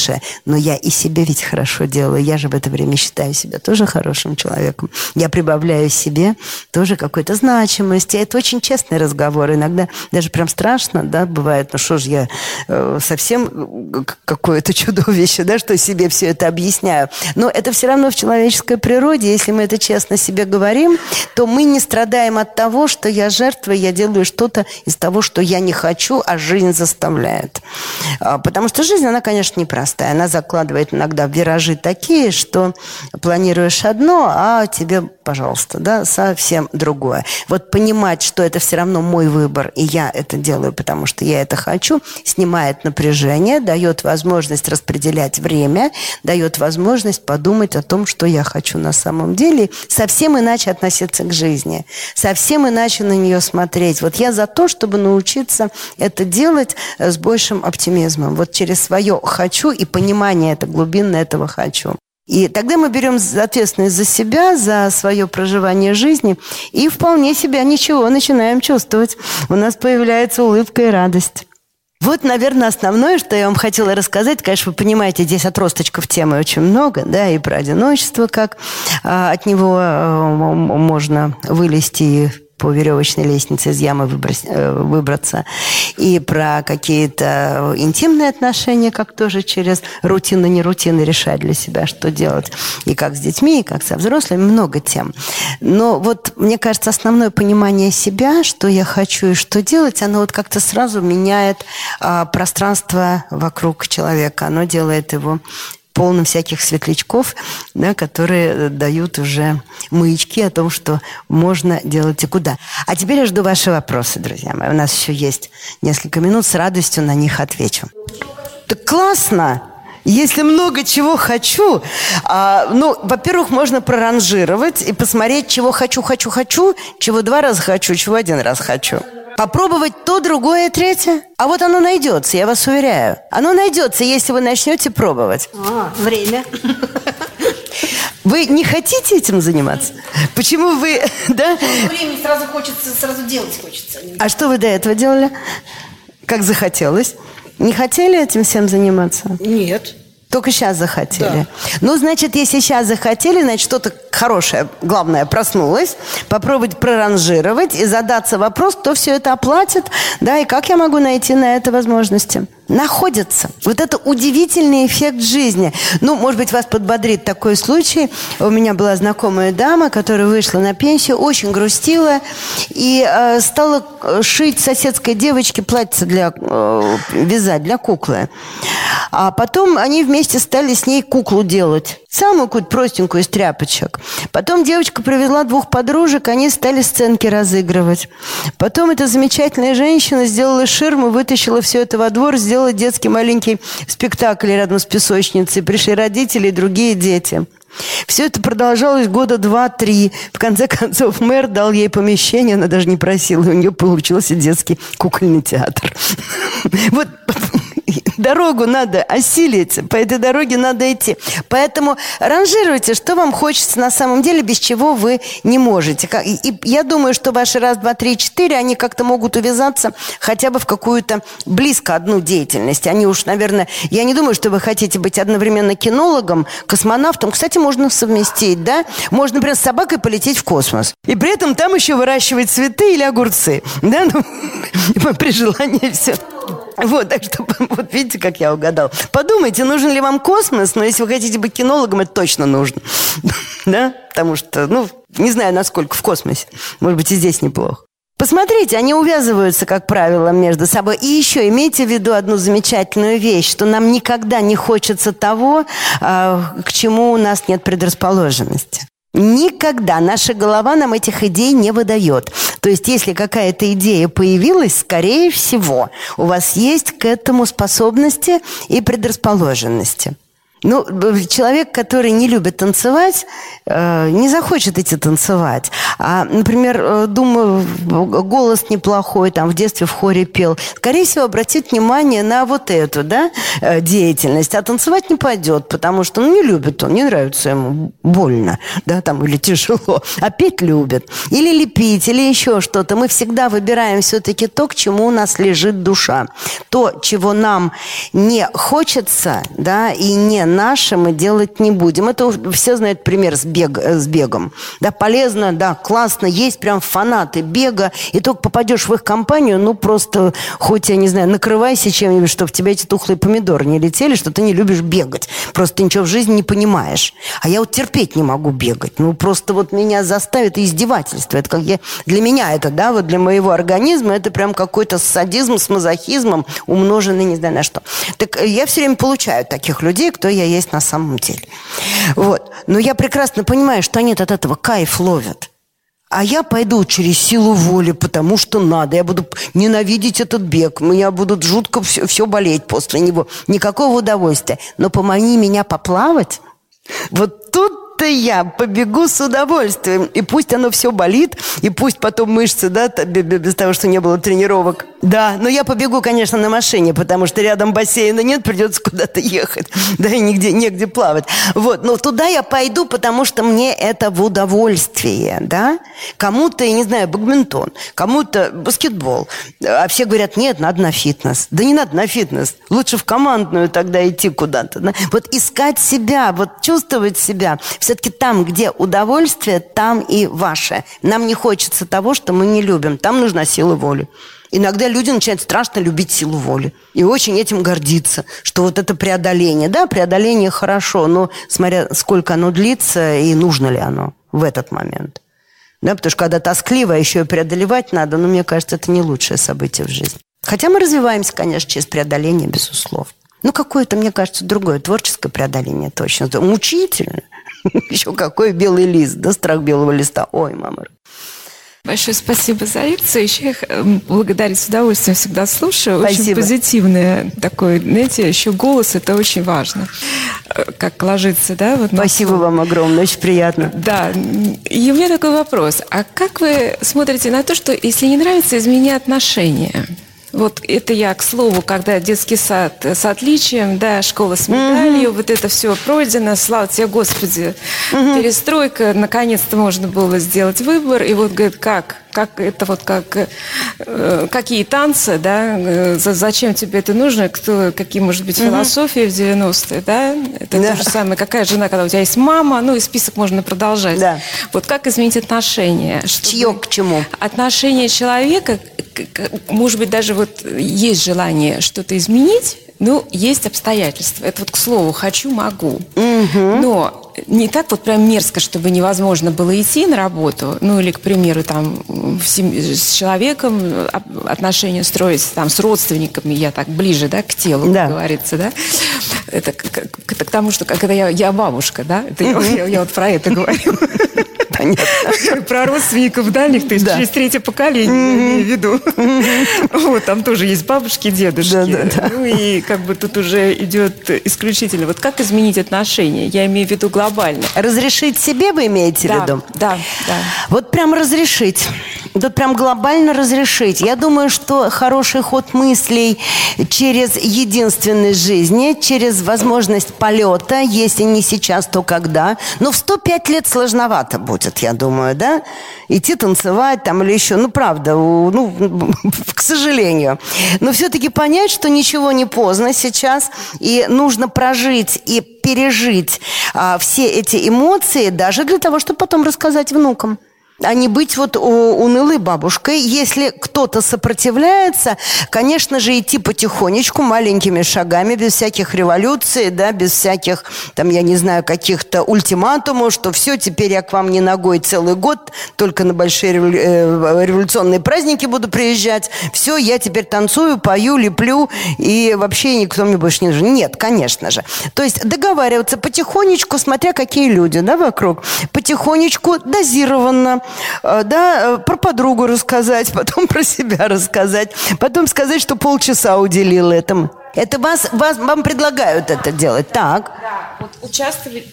но я и себе ведь хорошо делаю. Я же в это время считаю себя тоже хорошим человеком. Я прибавляю себе тоже какой-то значимости. Это очень честный разговор. Иногда даже прям страшно, да, бывает, ну что ж я э, совсем э, какое-то чудовище, да, что себе все это объясняю. Но это все равно в человеческой природе. Если мы это честно себе говорим, то мы не страдаем от того, что я жертва, я делаю что-то из того, что я не хочу, а жизнь заставляет. А, потому что жизнь, она, конечно, непростая. Она закладывает иногда виражи такие, что планируешь одно, а тебе, пожалуйста, да, совсем другое. Вот понимать, что это все равно мой выбор, и я это делаю, потому что я это хочу, снимает напряжение, дает возможность распределять время, дает возможность подумать о том, что я хочу на самом деле, совсем иначе относиться к жизни, совсем иначе на нее смотреть. Вот я за то, чтобы научиться это делать с большим оптимизмом. Вот через свое «хочу» и понимание это глубинное этого «хочу». И тогда мы берем ответственность за себя, за свое проживание жизни, и вполне себя ничего начинаем чувствовать. У нас появляется улыбка и радость. Вот, наверное, основное, что я вам хотела рассказать. Конечно, вы понимаете, здесь отросточков темы очень много, да, и про одиночество, как а, от него а, можно вылезти по веревочной лестнице из ямы э, выбраться, и про какие-то интимные отношения, как тоже через рутину, не рутины решать для себя, что делать, и как с детьми, и как со взрослыми, много тем. Но вот, мне кажется, основное понимание себя, что я хочу и что делать, оно вот как-то сразу меняет а, пространство вокруг человека, оно делает его полным всяких светлячков, да, которые дают уже маячки о том, что можно делать и куда. А теперь я жду ваши вопросы, друзья мои. У нас еще есть несколько минут, с радостью на них отвечу. Так классно! Если много чего хочу, а, ну, во-первых, можно проранжировать и посмотреть, чего хочу, хочу, хочу, чего два раза хочу, чего один раз хочу. Попробовать то, другое, третье. А вот оно найдется, я вас уверяю. Оно найдется, если вы начнете пробовать. А, время. Вы не хотите этим заниматься? Почему вы, да? Времени сразу хочется, сразу делать хочется. А что вы до этого делали? Как захотелось? Не хотели этим всем заниматься? Нет. Только сейчас захотели. Да. Ну, значит, если сейчас захотели, значит, что-то хорошее, главное, проснулось. Попробовать проранжировать и задаться вопрос, кто все это оплатит, да, и как я могу найти на это возможности находятся. Вот это удивительный эффект жизни. Ну, может быть, вас подбодрит такой случай. У меня была знакомая дама, которая вышла на пенсию, очень грустила и э, стала шить соседской девочке платье для э, вязать для куклы. А потом они вместе стали с ней куклу делать. Самую какую-то простенькую из тряпочек. Потом девочка привезла двух подружек, они стали сценки разыгрывать. Потом эта замечательная женщина сделала ширму, вытащила все это во двор, сделала детский маленький спектакль рядом с песочницей. Пришли родители и другие дети. Все это продолжалось года два-три. В конце концов, мэр дал ей помещение, она даже не просила, и у нее получился детский кукольный театр. Вот дорогу надо осилить, по этой дороге надо идти. Поэтому ранжируйте, что вам хочется на самом деле, без чего вы не можете. И я думаю, что ваши раз, два, три, четыре, они как-то могут увязаться хотя бы в какую-то близко одну деятельность. Они уж, наверное, я не думаю, что вы хотите быть одновременно кинологом, космонавтом. Кстати, можно совместить, да? Можно, например, с собакой полететь в космос. И при этом там еще выращивать цветы или огурцы. Да? Ну, при желании все. Вот, так что, вот видите, как я угадал. Подумайте, нужен ли вам космос, но если вы хотите быть кинологом, это точно нужно. Да? Потому что, ну, не знаю, насколько в космосе. Может быть, и здесь неплохо. Посмотрите, они увязываются, как правило, между собой. И еще имейте в виду одну замечательную вещь, что нам никогда не хочется того, а, к чему у нас нет предрасположенности. Никогда наша голова нам этих идей не выдает. То есть, если какая-то идея появилась, скорее всего, у вас есть к этому способности и предрасположенности. Ну, человек, который не любит танцевать, э, не захочет идти танцевать. А, например, э, думаю, голос неплохой, там в детстве в хоре пел. Скорее всего, обратит внимание на вот эту, да, э, деятельность. А танцевать не пойдет, потому что, ну, не любит он, не нравится ему, больно, да, там, или тяжело. А петь любит. Или лепить, или еще что-то. Мы всегда выбираем все-таки то, к чему у нас лежит душа. То, чего нам не хочется, да, и не наше мы делать не будем. Это все знают пример с, бег, э, с бегом. Да, полезно, да, классно, есть прям фанаты бега, и только попадешь в их компанию, ну, просто, хоть, я не знаю, накрывайся чем-нибудь, чтобы в тебя эти тухлые помидоры не летели, что ты не любишь бегать. Просто ты ничего в жизни не понимаешь. А я вот терпеть не могу бегать. Ну, просто вот меня заставит издевательство. Это как я... Для меня это, да, вот для моего организма это прям какой-то садизм с мазохизмом, умноженный не знаю на что. Так э, я все время получаю таких людей, кто я есть на самом деле. Вот. Но я прекрасно понимаю, что они от этого кайф ловят. А я пойду через силу воли, потому что надо. Я буду ненавидеть этот бег. Меня будут жутко все, все болеть после него. Никакого удовольствия. Но помоги меня поплавать. Вот тут то я побегу с удовольствием. И пусть оно все болит, и пусть потом мышцы, да, без того, что не было тренировок. Да, но я побегу, конечно, на машине, потому что рядом бассейна нет, придется куда-то ехать. Да, и нигде, негде плавать. Вот, но туда я пойду, потому что мне это в удовольствие, да. Кому-то, я не знаю, бадминтон, кому-то баскетбол. А все говорят, нет, надо на фитнес. Да не надо на фитнес. Лучше в командную тогда идти куда-то. Да? Вот искать себя, вот чувствовать себя – все-таки там, где удовольствие, там и ваше. Нам не хочется того, что мы не любим. Там нужна сила воли. Иногда люди начинают страшно любить силу воли. И очень этим гордиться, что вот это преодоление. Да, преодоление хорошо, но смотря сколько оно длится и нужно ли оно в этот момент. Да, потому что когда тоскливо, а еще и преодолевать надо, но мне кажется, это не лучшее событие в жизни. Хотя мы развиваемся, конечно, через преодоление, безусловно. Ну, какое-то, мне кажется, другое творческое преодоление точно. Мучительно. Еще какой белый лист, да, страх белого листа. Ой, мама. Большое спасибо за лекцию. Еще их благодарить с удовольствием всегда слушаю. Спасибо. Очень позитивное такое, знаете, еще голос, это очень важно. Э, как ложится, да? Вот спасибо вам огромное, очень приятно. Да. И у меня такой вопрос. А как вы смотрите на то, что если не нравится, измени отношения? Вот это я, к слову, когда детский сад с отличием, да, школа с медалью, mm-hmm. вот это все пройдено, слава тебе, Господи, mm-hmm. перестройка, наконец-то можно было сделать выбор, и вот, говорит, как, как это вот как, э, какие танцы, да, э, зачем тебе это нужно, кто, какие, может быть, философии mm-hmm. в 90-е, да, это да. то же самое, какая жена, когда у тебя есть мама, ну и список можно продолжать. Да. Вот как изменить отношения? Чье к чему? Отношение человека может быть, даже вот есть желание что-то изменить, ну, есть обстоятельства. Это вот к слову, хочу, могу. Угу. Но не так вот прям мерзко, чтобы невозможно было идти на работу, ну или, к примеру, там с человеком отношения строить, там с родственниками, я так ближе, да, к телу, да. как говорится, да. Это к, к, к, тому, что когда я, я бабушка, да, это я, я, я вот про это говорю. понятно. Про родственников дальних, то есть Да. через третье поколение, я имею в виду. Вот, там тоже есть бабушки, дедушки. Да, да, да. Ну и как бы тут уже идет исключительно. Вот как изменить отношения? Я имею в виду глобально. Разрешить себе вы имеете в Да, виду? да, да. Вот прям разрешить. Вот прям глобально разрешить. Я думаю, что хороший ход мыслей через единственность жизни, через возможность полета, если не сейчас, то когда. Но в 105 лет сложновато будет, я думаю, да? Идти танцевать там или еще. Ну, правда, ну, к сожалению. Но все-таки понять, что ничего не поздно сейчас, и нужно прожить и пережить а, все эти эмоции даже для того, чтобы потом рассказать внукам а не быть вот унылой бабушкой. Если кто-то сопротивляется, конечно же, идти потихонечку, маленькими шагами, без всяких революций, да, без всяких, там, я не знаю, каких-то ультиматумов, что все, теперь я к вам не ногой целый год, только на большие э, революционные праздники буду приезжать. Все, я теперь танцую, пою, леплю, и вообще никто мне больше не нужен. Нет, конечно же. То есть договариваться потихонечку, смотря какие люди, да, вокруг. Потихонечку, дозированно, да, э, про подругу рассказать, потом про себя рассказать, потом сказать, что полчаса уделил этому. Это вас, вас, вам предлагают это делать. Так. Да, вот участвовать.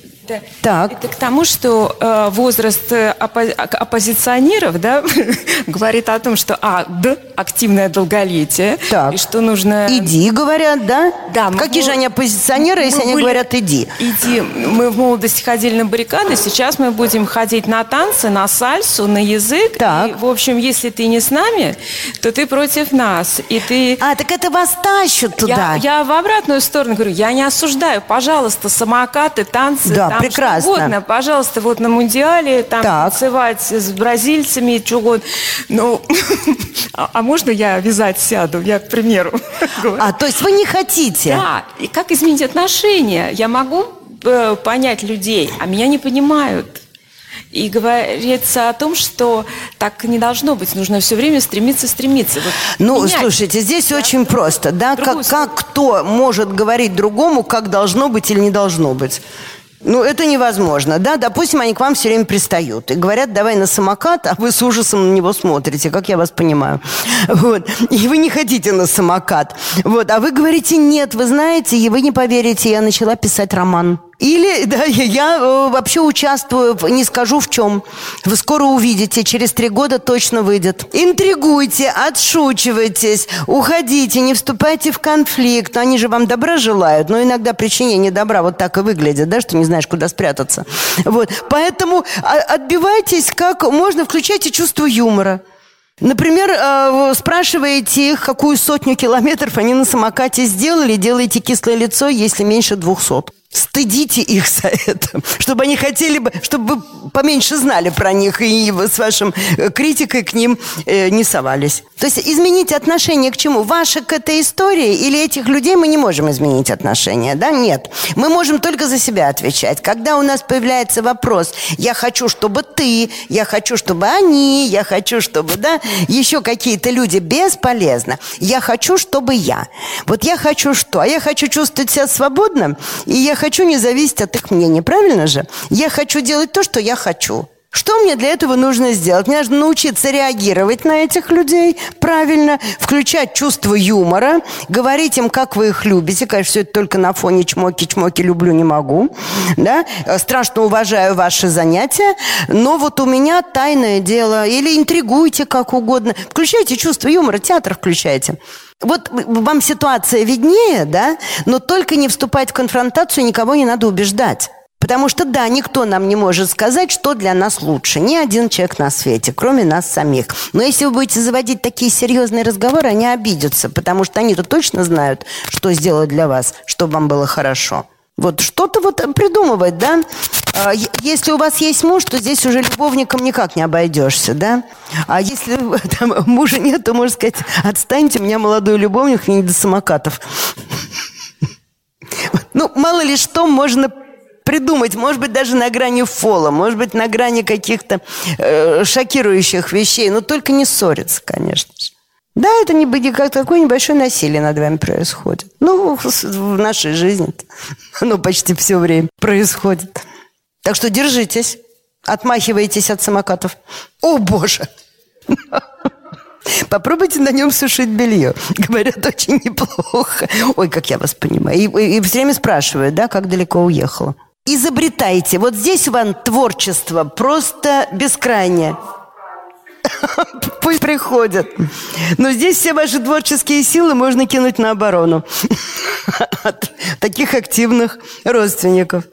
Да. Так. Это к тому, что э, возраст э, оппо- а- оппозиционеров, да, говорит о том, что а, д, активное долголетие, Так. и что нужно. Иди, говорят, да? Да, мы Какие был- же они оппозиционеры, если Мы они были- говорят иди? Иди. Мы в молодости ходили на баррикады, сейчас мы будем ходить на танцы, на сальсу, на язык. Так. И, в общем, если ты не с нами, то ты против нас. И ты... А, так это вас тащат туда. Я, я в обратную сторону говорю, я не осуждаю, пожалуйста, самокаты, танцы, Да, там прекрасно. что угодно, пожалуйста, вот на мундиале там Так. танцевать с бразильцами, что угодно. Ну, а, а можно я вязать сяду? Я, к примеру. А, то есть вы не хотите? Да, и как изменить отношения? Я могу э, понять людей, а меня не понимают. И говорится о том, что так не должно быть. Нужно все время стремиться, стремиться. Вот Ну, менять. слушайте, здесь очень просто, да, как, как кто может говорить другому, как должно быть или не должно быть? Ну, это невозможно, да, допустим, они к вам все время пристают и говорят, давай на самокат, а вы с ужасом на него смотрите, как я вас понимаю, вот, и вы не хотите на самокат, вот, а вы говорите, нет, вы знаете, и вы не поверите, я начала писать роман. Или, да, я, э, вообще участвую, не скажу в чем. Вы скоро увидите, через три года точно выйдет. Интригуйте, отшучивайтесь, уходите, не вступайте в конфликт. Они же вам добра желают, но иногда причинение добра вот так и выглядит, да, что не знаешь, куда спрятаться. Вот, поэтому а, отбивайтесь как можно, включайте чувство юмора. Например, вы спрашиваете их, какую сотню километров они на самокате сделали, делаете кислое лицо, если меньше двухсот. Стыдите их за это, чтобы они хотели бы, чтобы вы поменьше знали про них и с вашим э, критикой к ним э, не совались. То есть изменить отношение к чему? Ваше к этой истории или этих людей мы не можем изменить отношения, да? Нет. Мы можем только за себя отвечать. Когда у нас появляется вопрос, я хочу, чтобы ты, я хочу, чтобы они, я хочу, чтобы, да, еще какие-то люди, бесполезно. Я хочу, чтобы я. Вот я хочу что? А я хочу чувствовать себя свободно, и я хочу не зависеть от их мнения, правильно же? Я хочу делать то, что я хочу. Что мне для этого нужно сделать? Мне нужно научиться реагировать на этих людей правильно, включать чувство юмора, говорить им, как вы их любите. Конечно, все это только на фоне чмоки-чмоки люблю, не могу. Да? Э, Страшно уважаю ваши занятия, но вот у меня тайное дело. Или интригуйте как угодно. Включайте чувство юмора, театр включайте. Вот вам ситуация виднее, да, но только не вступать в конфронтацию, никого не надо убеждать. Потому что, да, никто нам не может сказать, что для нас лучше. Ни один человек на свете, кроме нас самих. Но если вы будете заводить такие серьезные разговоры, они обидятся, потому что они-то точно знают, что сделать для вас, чтобы вам было хорошо. Вот что-то вот придумывать, да? А, Если у вас есть муж, то здесь уже любовником никак не обойдешься, да? А если там, мужа нет, то можно сказать, отстаньте, у меня молодой любовник, не до самокатов. Ну, мало ли что можно придумать, может быть, даже на грани фола, может быть, на грани каких-то э, шокирующих вещей, но только не ссориться, конечно же. Да, это не как такое небольшое насилие над вами происходит. Ну, в нашей жизни оно почти все время происходит. Так что держитесь. Отмахиваетесь от самокатов. О, боже! Попробуйте на нем сушить белье. Говорят, очень неплохо. Ой, как я вас понимаю. И, и, и все время спрашивают, да, как далеко уехала. Изобретайте. Вот здесь вам творчество просто бескрайнее. Пусть приходят. Но здесь все ваши творческие силы можно кинуть на оборону от таких активных родственников.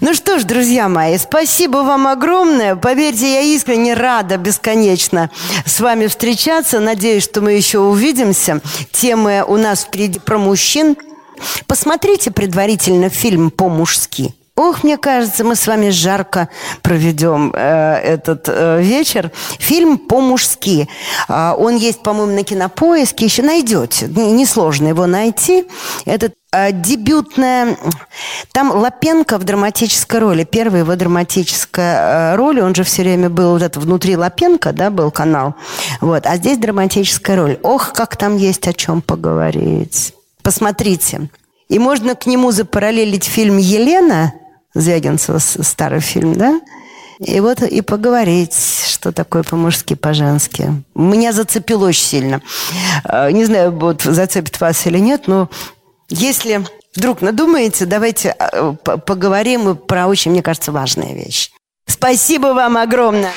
Ну что ж, друзья мои, спасибо вам огромное. Поверьте, я искренне рада бесконечно с вами встречаться. Надеюсь, что мы еще увидимся. Темы у нас впереди про мужчин. Посмотрите предварительно фильм по-мужски. Ох, мне кажется, мы с вами жарко проведем э, этот э, вечер. Фильм по-мужски. Э, он есть, по-моему, на кинопоиске. Еще найдете. Несложно его найти. Этот э, дебютная... Там Лапенко в драматической роли. Первая его драматическая э, роль. Он же все время был вот это внутри Лапенко, да, был канал. Вот. А здесь драматическая роль. Ох, как там есть о чем поговорить. Посмотрите. И можно к нему запараллелить фильм «Елена», Звягинцева старый фильм, да? И вот и поговорить, что такое по-мужски, по-женски. Меня зацепило очень сильно. А, не знаю, вот зацепит вас или нет, но если вдруг надумаете, давайте а, поговорим про очень, мне кажется, важные вещи. Спасибо вам огромное.